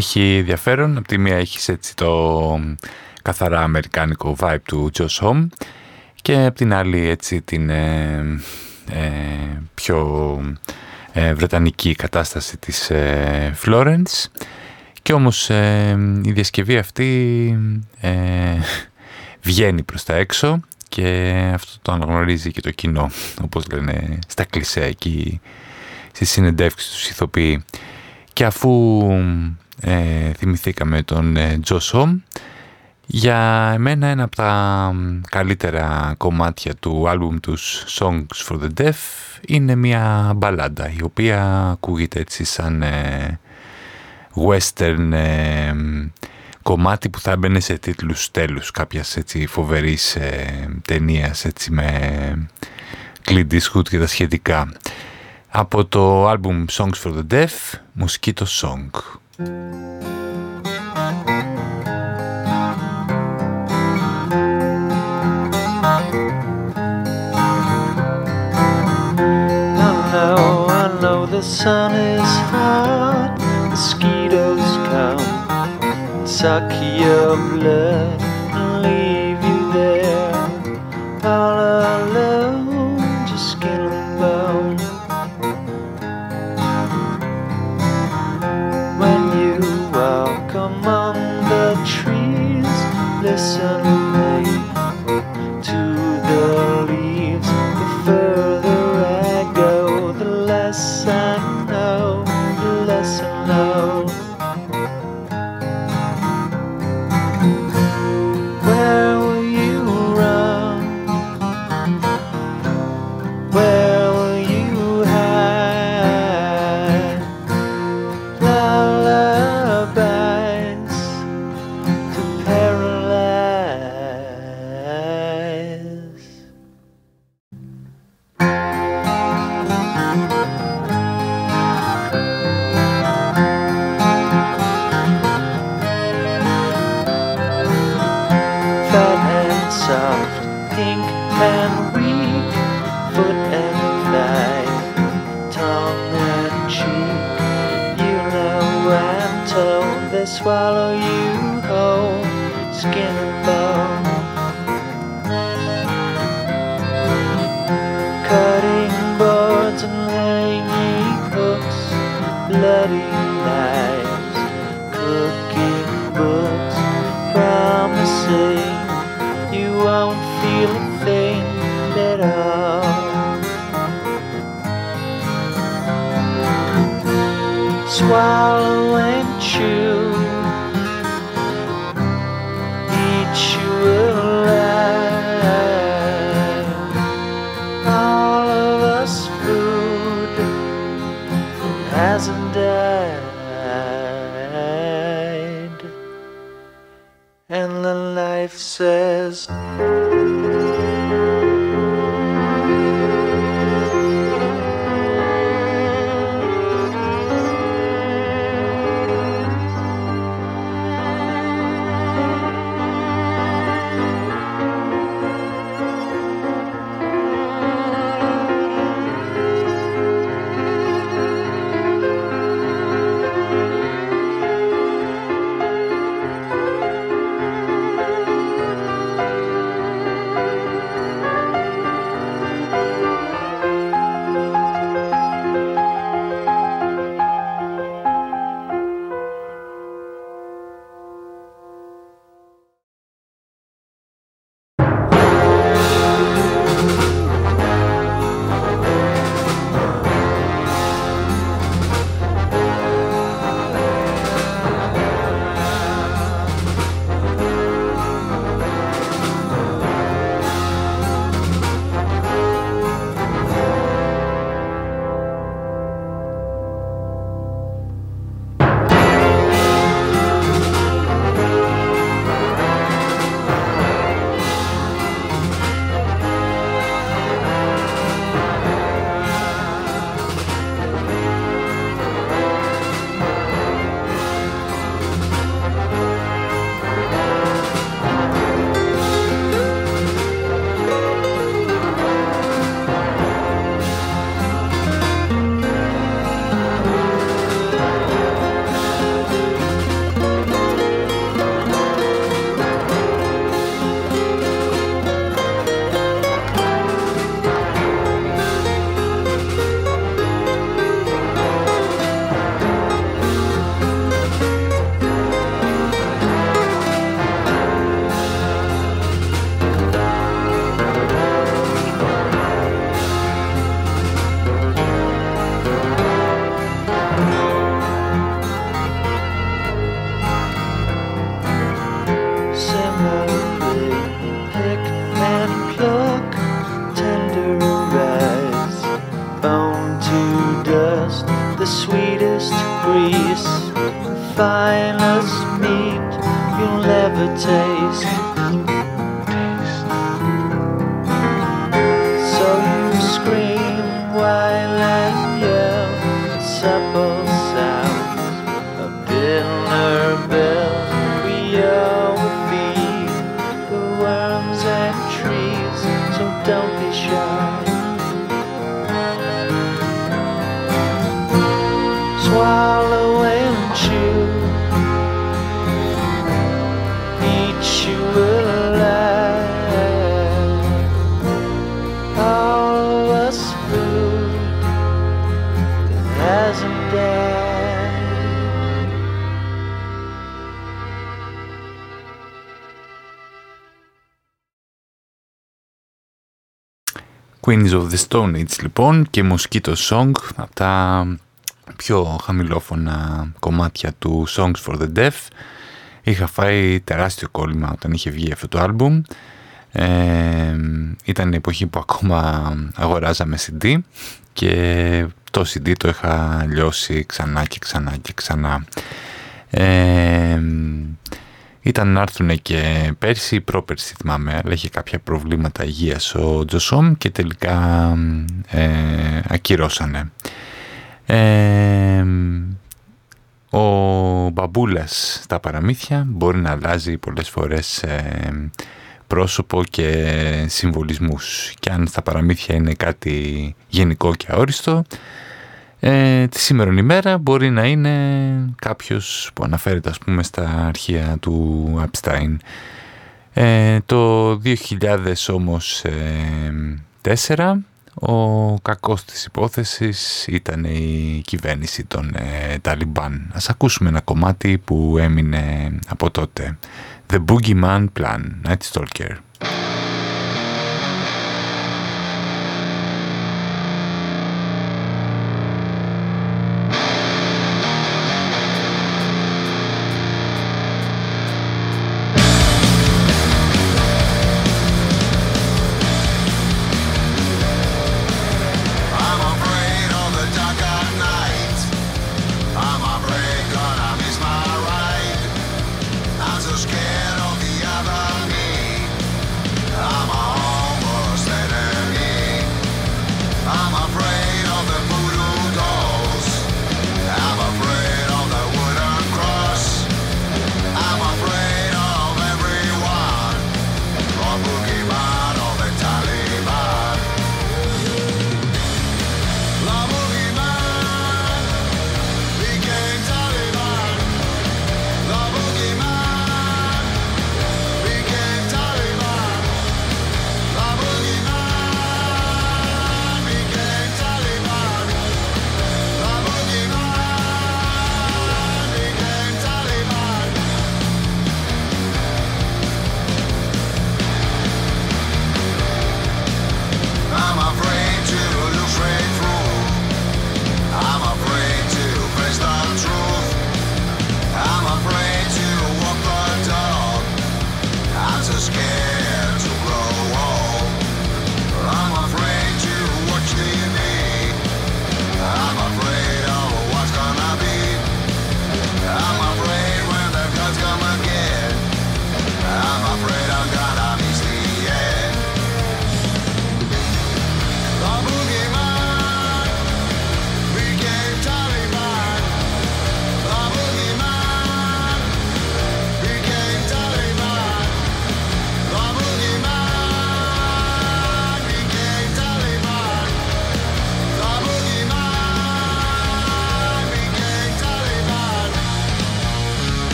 Έχει ενδιαφέρον. Από τη μία έχεις έτσι το καθαρά αμερικάνικο vibe του Josh Home και από την άλλη έτσι την ε, ε, πιο ε, βρετανική κατάσταση της ε, Florence και όμως ε, η διασκευή αυτή ε, βγαίνει προς τα έξω και αυτό το αναγνωρίζει και το κοινό όπως λένε στα κλισέ εκεί στις συνεντεύξεις τους ηθοποιοί και αφού ε, θυμηθήκαμε τον ε, Joe Som, για εμένα ένα από τα καλύτερα κομμάτια του άλμπουμ τους Songs for the Deaf είναι μια μπαλάντα η οποία ακούγεται έτσι σαν ε, western ε, κομμάτι που θα έμπαινε σε τίτλους τέλους κάποιας έτσι φοβερής ε, ταινίας έτσι με Clint Eastwood και τα σχετικά. Από το άλμπουμ Songs for the Deaf, Mosquito Song. Know, I know the sun is hot, mosquitoes come, suck your blood and leave you there, all Queens of the Stone Age λοιπόν και Mosquito Song από τα πιο χαμηλόφωνα κομμάτια του Songs for the Deaf. Είχα φάει τεράστιο κόλλημα όταν είχε βγει αυτό το άλμπουμ. Ε, ήταν η εποχή που ακόμα αγοράζαμε CD και το CD το είχα λιώσει ξανά και ξανά και ξανά. Ε, ήταν να έρθουν και πέρσι ή πρόπερσι θυμάμαι, αλλά είχε κάποια προβλήματα υγείας ο Τζοσόμ και τελικά ε, ακυρώσανε. Ε, ο μπαμπούλας στα παραμύθια μπορεί να αλλάζει πολλές φορές ε, πρόσωπο και συμβολισμούς και αν στα παραμύθια είναι κάτι γενικό και αόριστο ε, τη σήμερον ημέρα μπορεί να είναι κάποιος που αναφέρεται ας πούμε στα αρχεία του Epstein. Ε, το 2000 όμως ε, 4 ο κακός της υπόθεσης ήταν η κυβέρνηση των ε, Ταλιμπάν. Ας ακούσουμε ένα κομμάτι που έμεινε από τότε. The Boogeyman Plan, Night Stalker.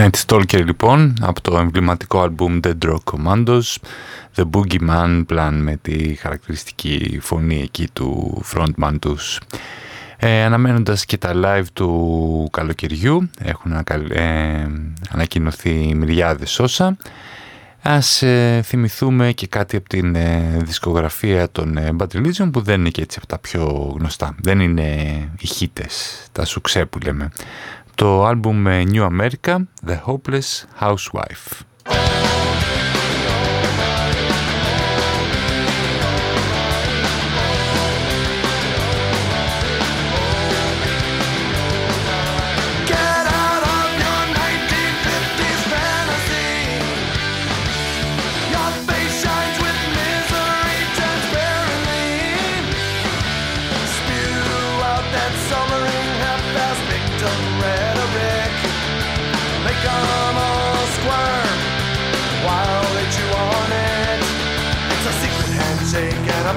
Night Stalker λοιπόν από το εμβληματικό άλμπουμ The Drog Commandos The Boogeyman Plan με τη χαρακτηριστική φωνή εκεί του frontman τους ε, αναμένοντας και τα live του καλοκαιριού έχουν ανακα- ε, ανακοινωθεί μυριάδες όσα Ας ε, θυμηθούμε και κάτι από την ε, δισκογραφία των ε, Bad Religion που δεν είναι και έτσι από τα πιο γνωστά. Δεν είναι οι χίτες, τα σουξέ που λέμε. Το άλμπουμ ε, New America, The Hopeless Housewife.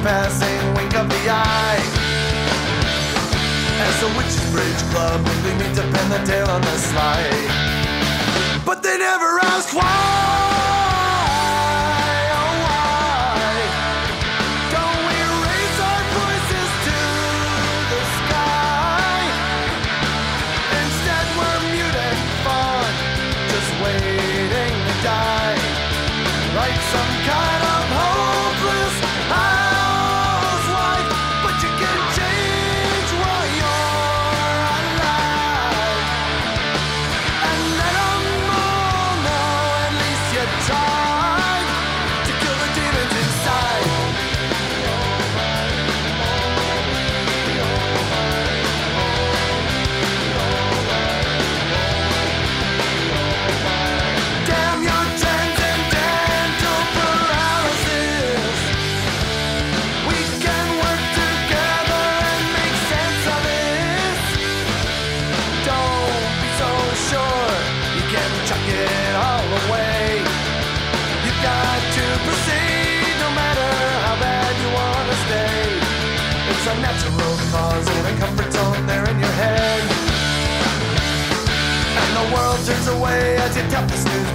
Passing wink of the eye. As the Witches Bridge Club weekly meet to pin the tail on the slide. But they never ask why.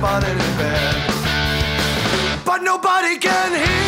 bed. But nobody can hear.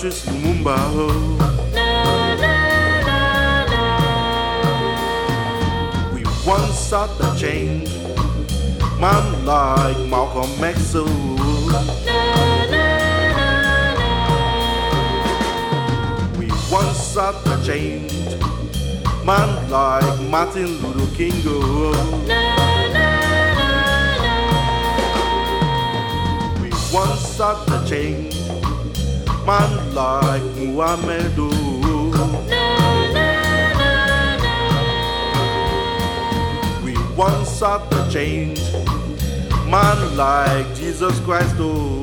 Patrice Lumumba. We once sought the change, man like Malcolm X. We once sought the change, man like Martin Luther King. once sought the change. Man like Muhammadu. We once sought to change man like Jesus Christ. Oh.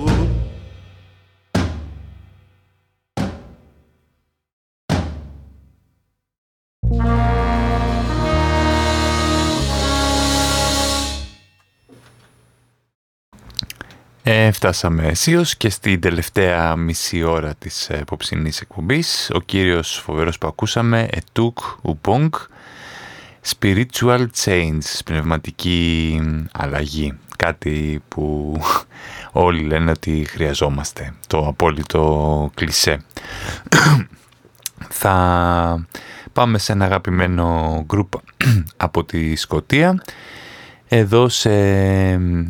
Ε, φτάσαμε αισίως και στην τελευταία μισή ώρα της επόψινής εκπομπής. Ο κύριος φοβερός που ακούσαμε, Ετούκ Ουπόγκ, Spiritual Change, πνευματική αλλαγή. Κάτι που όλοι λένε ότι χρειαζόμαστε, το απόλυτο κλισέ. Θα πάμε σε ένα αγαπημένο γκρουπ από τη Σκοτία εδώ σε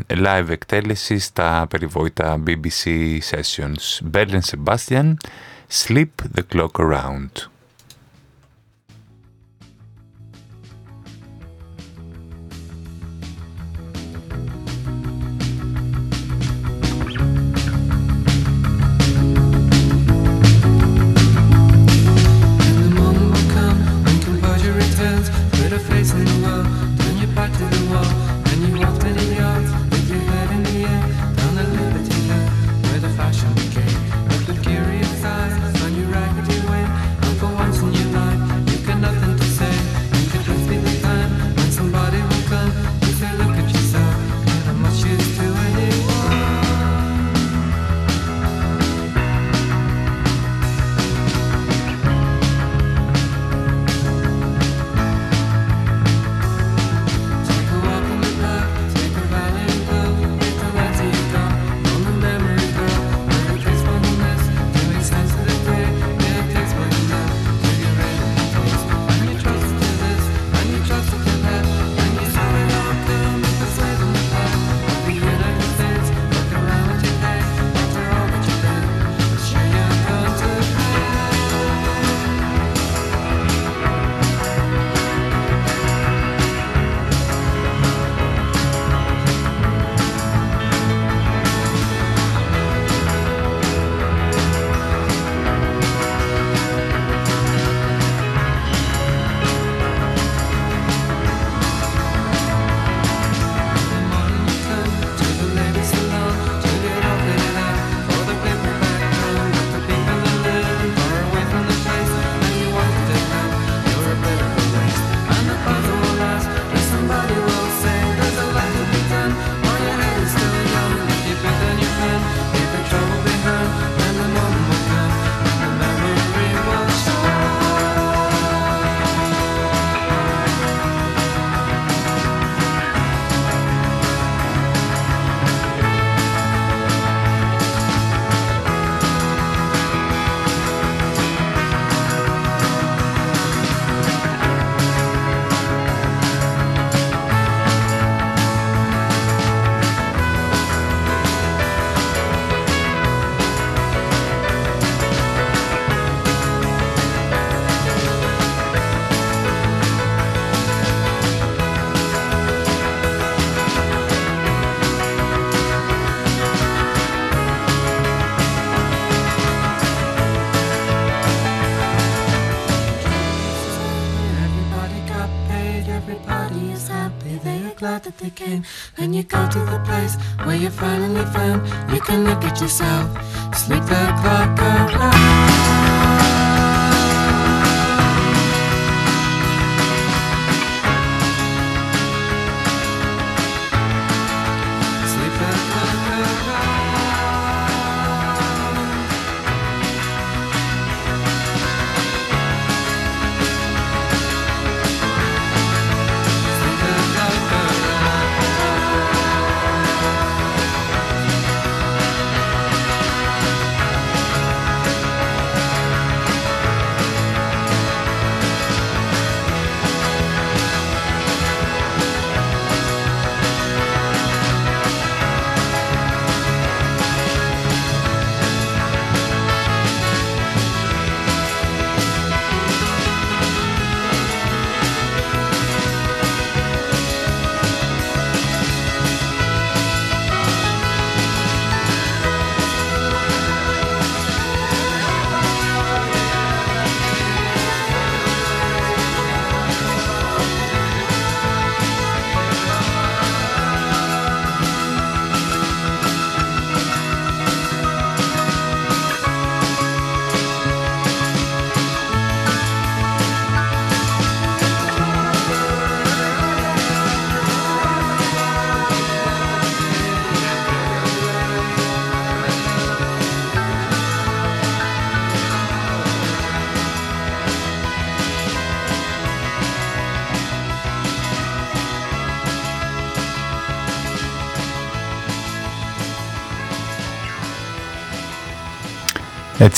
live εκτέλεση στα περιβόητα BBC Sessions. Berlin Sebastian, Sleep the Clock Around.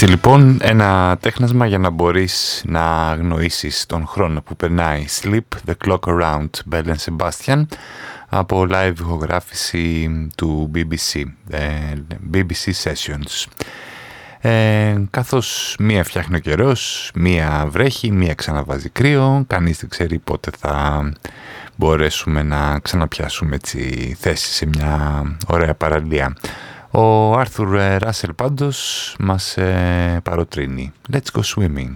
Έτσι λοιπόν, ένα τέχνασμα για να μπορείς να γνωρίσεις τον χρόνο που περνάει. Sleep, The Clock Around, Bell Sebastian, από live ηχογράφηση του BBC, ε, BBC Sessions. Ε, μία φτιάχνει ο καιρός, μία βρέχει, μία ξαναβάζει κρύο, κανείς δεν ξέρει πότε θα μπορέσουμε να ξαναπιάσουμε έτσι θέση σε μια ωραία παραλία. Ο Άρθουρ Ράσελ πάντως μας ε, παροτρύνει. Let's go swimming.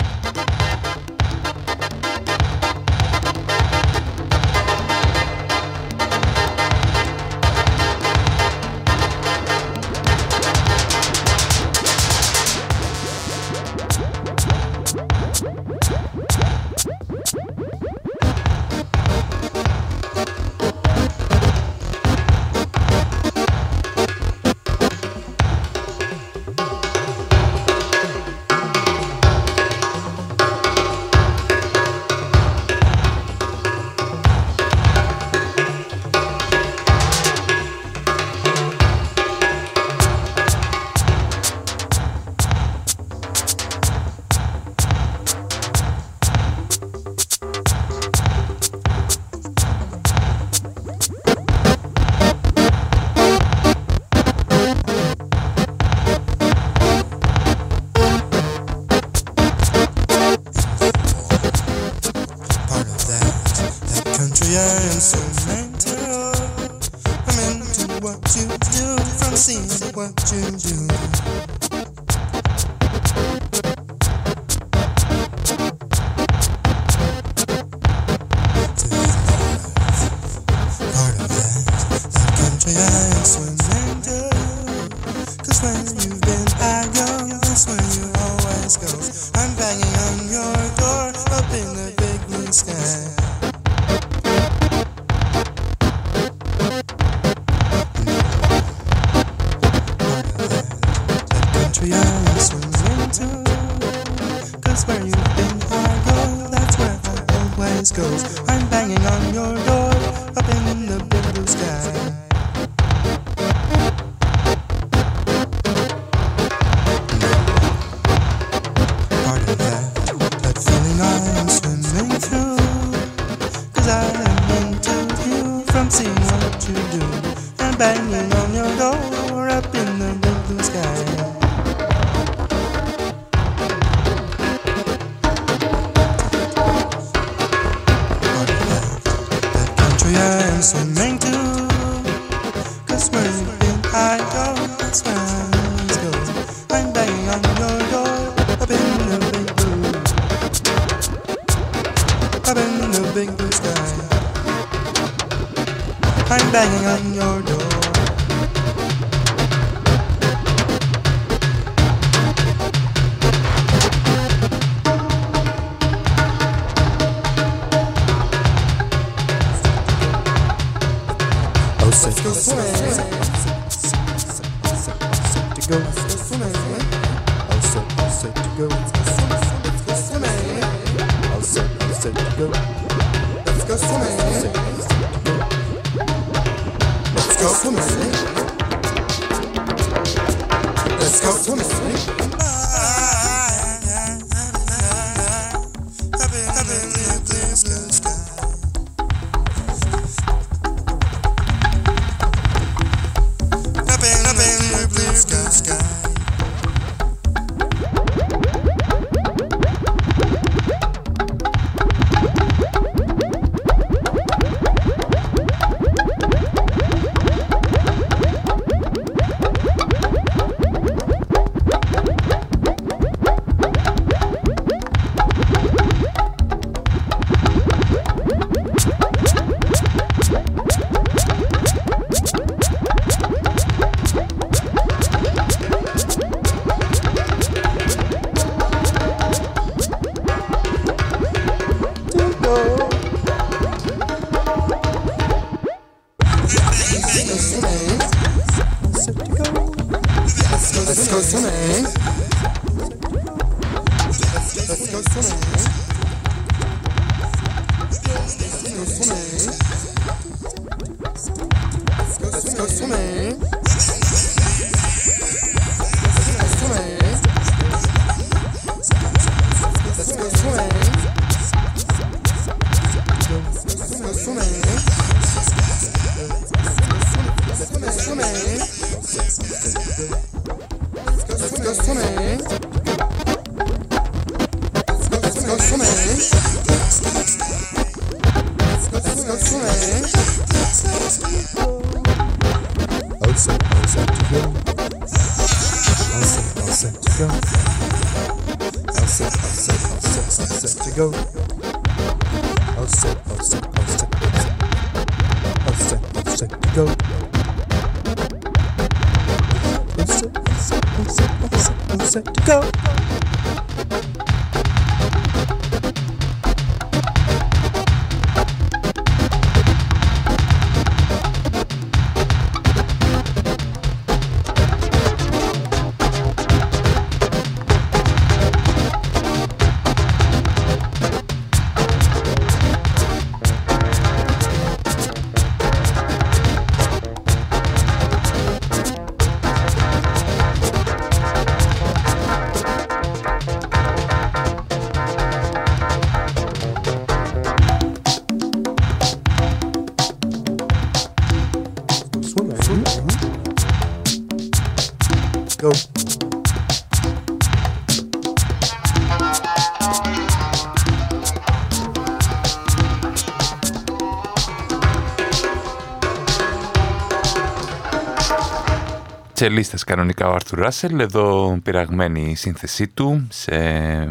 Τσελίστας κανονικά ο Άρθουρ Ράσελ, εδώ πειραγμένη η σύνθεσή του σε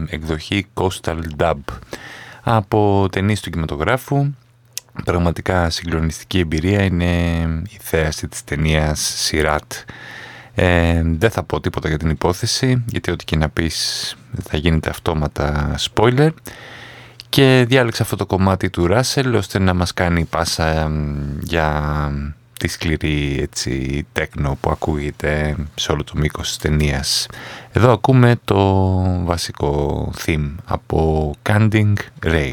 εκδοχή Coastal Dub από ταινίες του κινηματογράφου. Πραγματικά συγκλονιστική εμπειρία είναι η θέαση της ταινίας Σιράτ. Ε, δεν θα πω τίποτα για την υπόθεση, γιατί ό,τι και να πεις θα γίνεται αυτόματα spoiler. Και διάλεξα αυτό το κομμάτι του Ράσελ ώστε να μας κάνει πάσα εμ, για τη σκληρή έτσι, τέκνο που ακούγεται σε όλο το μήκος της ταινίας. Εδώ ακούμε το βασικό theme από Canding Ray.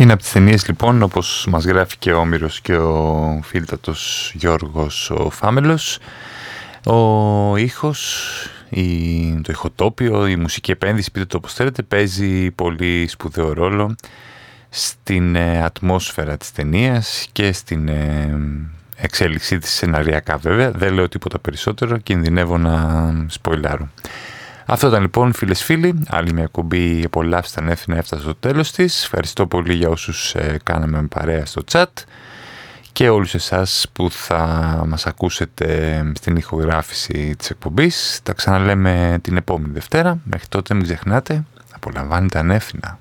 Είναι από τις ταινίες λοιπόν όπως μας γράφει και ο Όμηρος και ο φίλτατος Γιώργος ο Φάμελος ο ήχος, η, το ηχοτόπιο, η μουσική επένδυση, πείτε το όπως θέλετε, παίζει πολύ σπουδαίο ρόλο στην ε, ατμόσφαιρα της ταινίας και στην ε, εξέλιξή της σεναριακά βέβαια. Δεν λέω τίποτα περισσότερο, κινδυνεύω να σποιλάρω. Αυτό ήταν λοιπόν φίλες φίλοι, άλλη μια κουμπί απολαύστα ανέφηνα έφτασε στο τέλος της. Ευχαριστώ πολύ για όσους ε, κάναμε παρέα στο chat και όλους εσάς που θα μας ακούσετε στην ηχογράφηση της εκπομπής. Τα ξαναλέμε την επόμενη Δευτέρα. Μέχρι τότε μην ξεχνάτε, απολαμβάνετε ανέφηνα.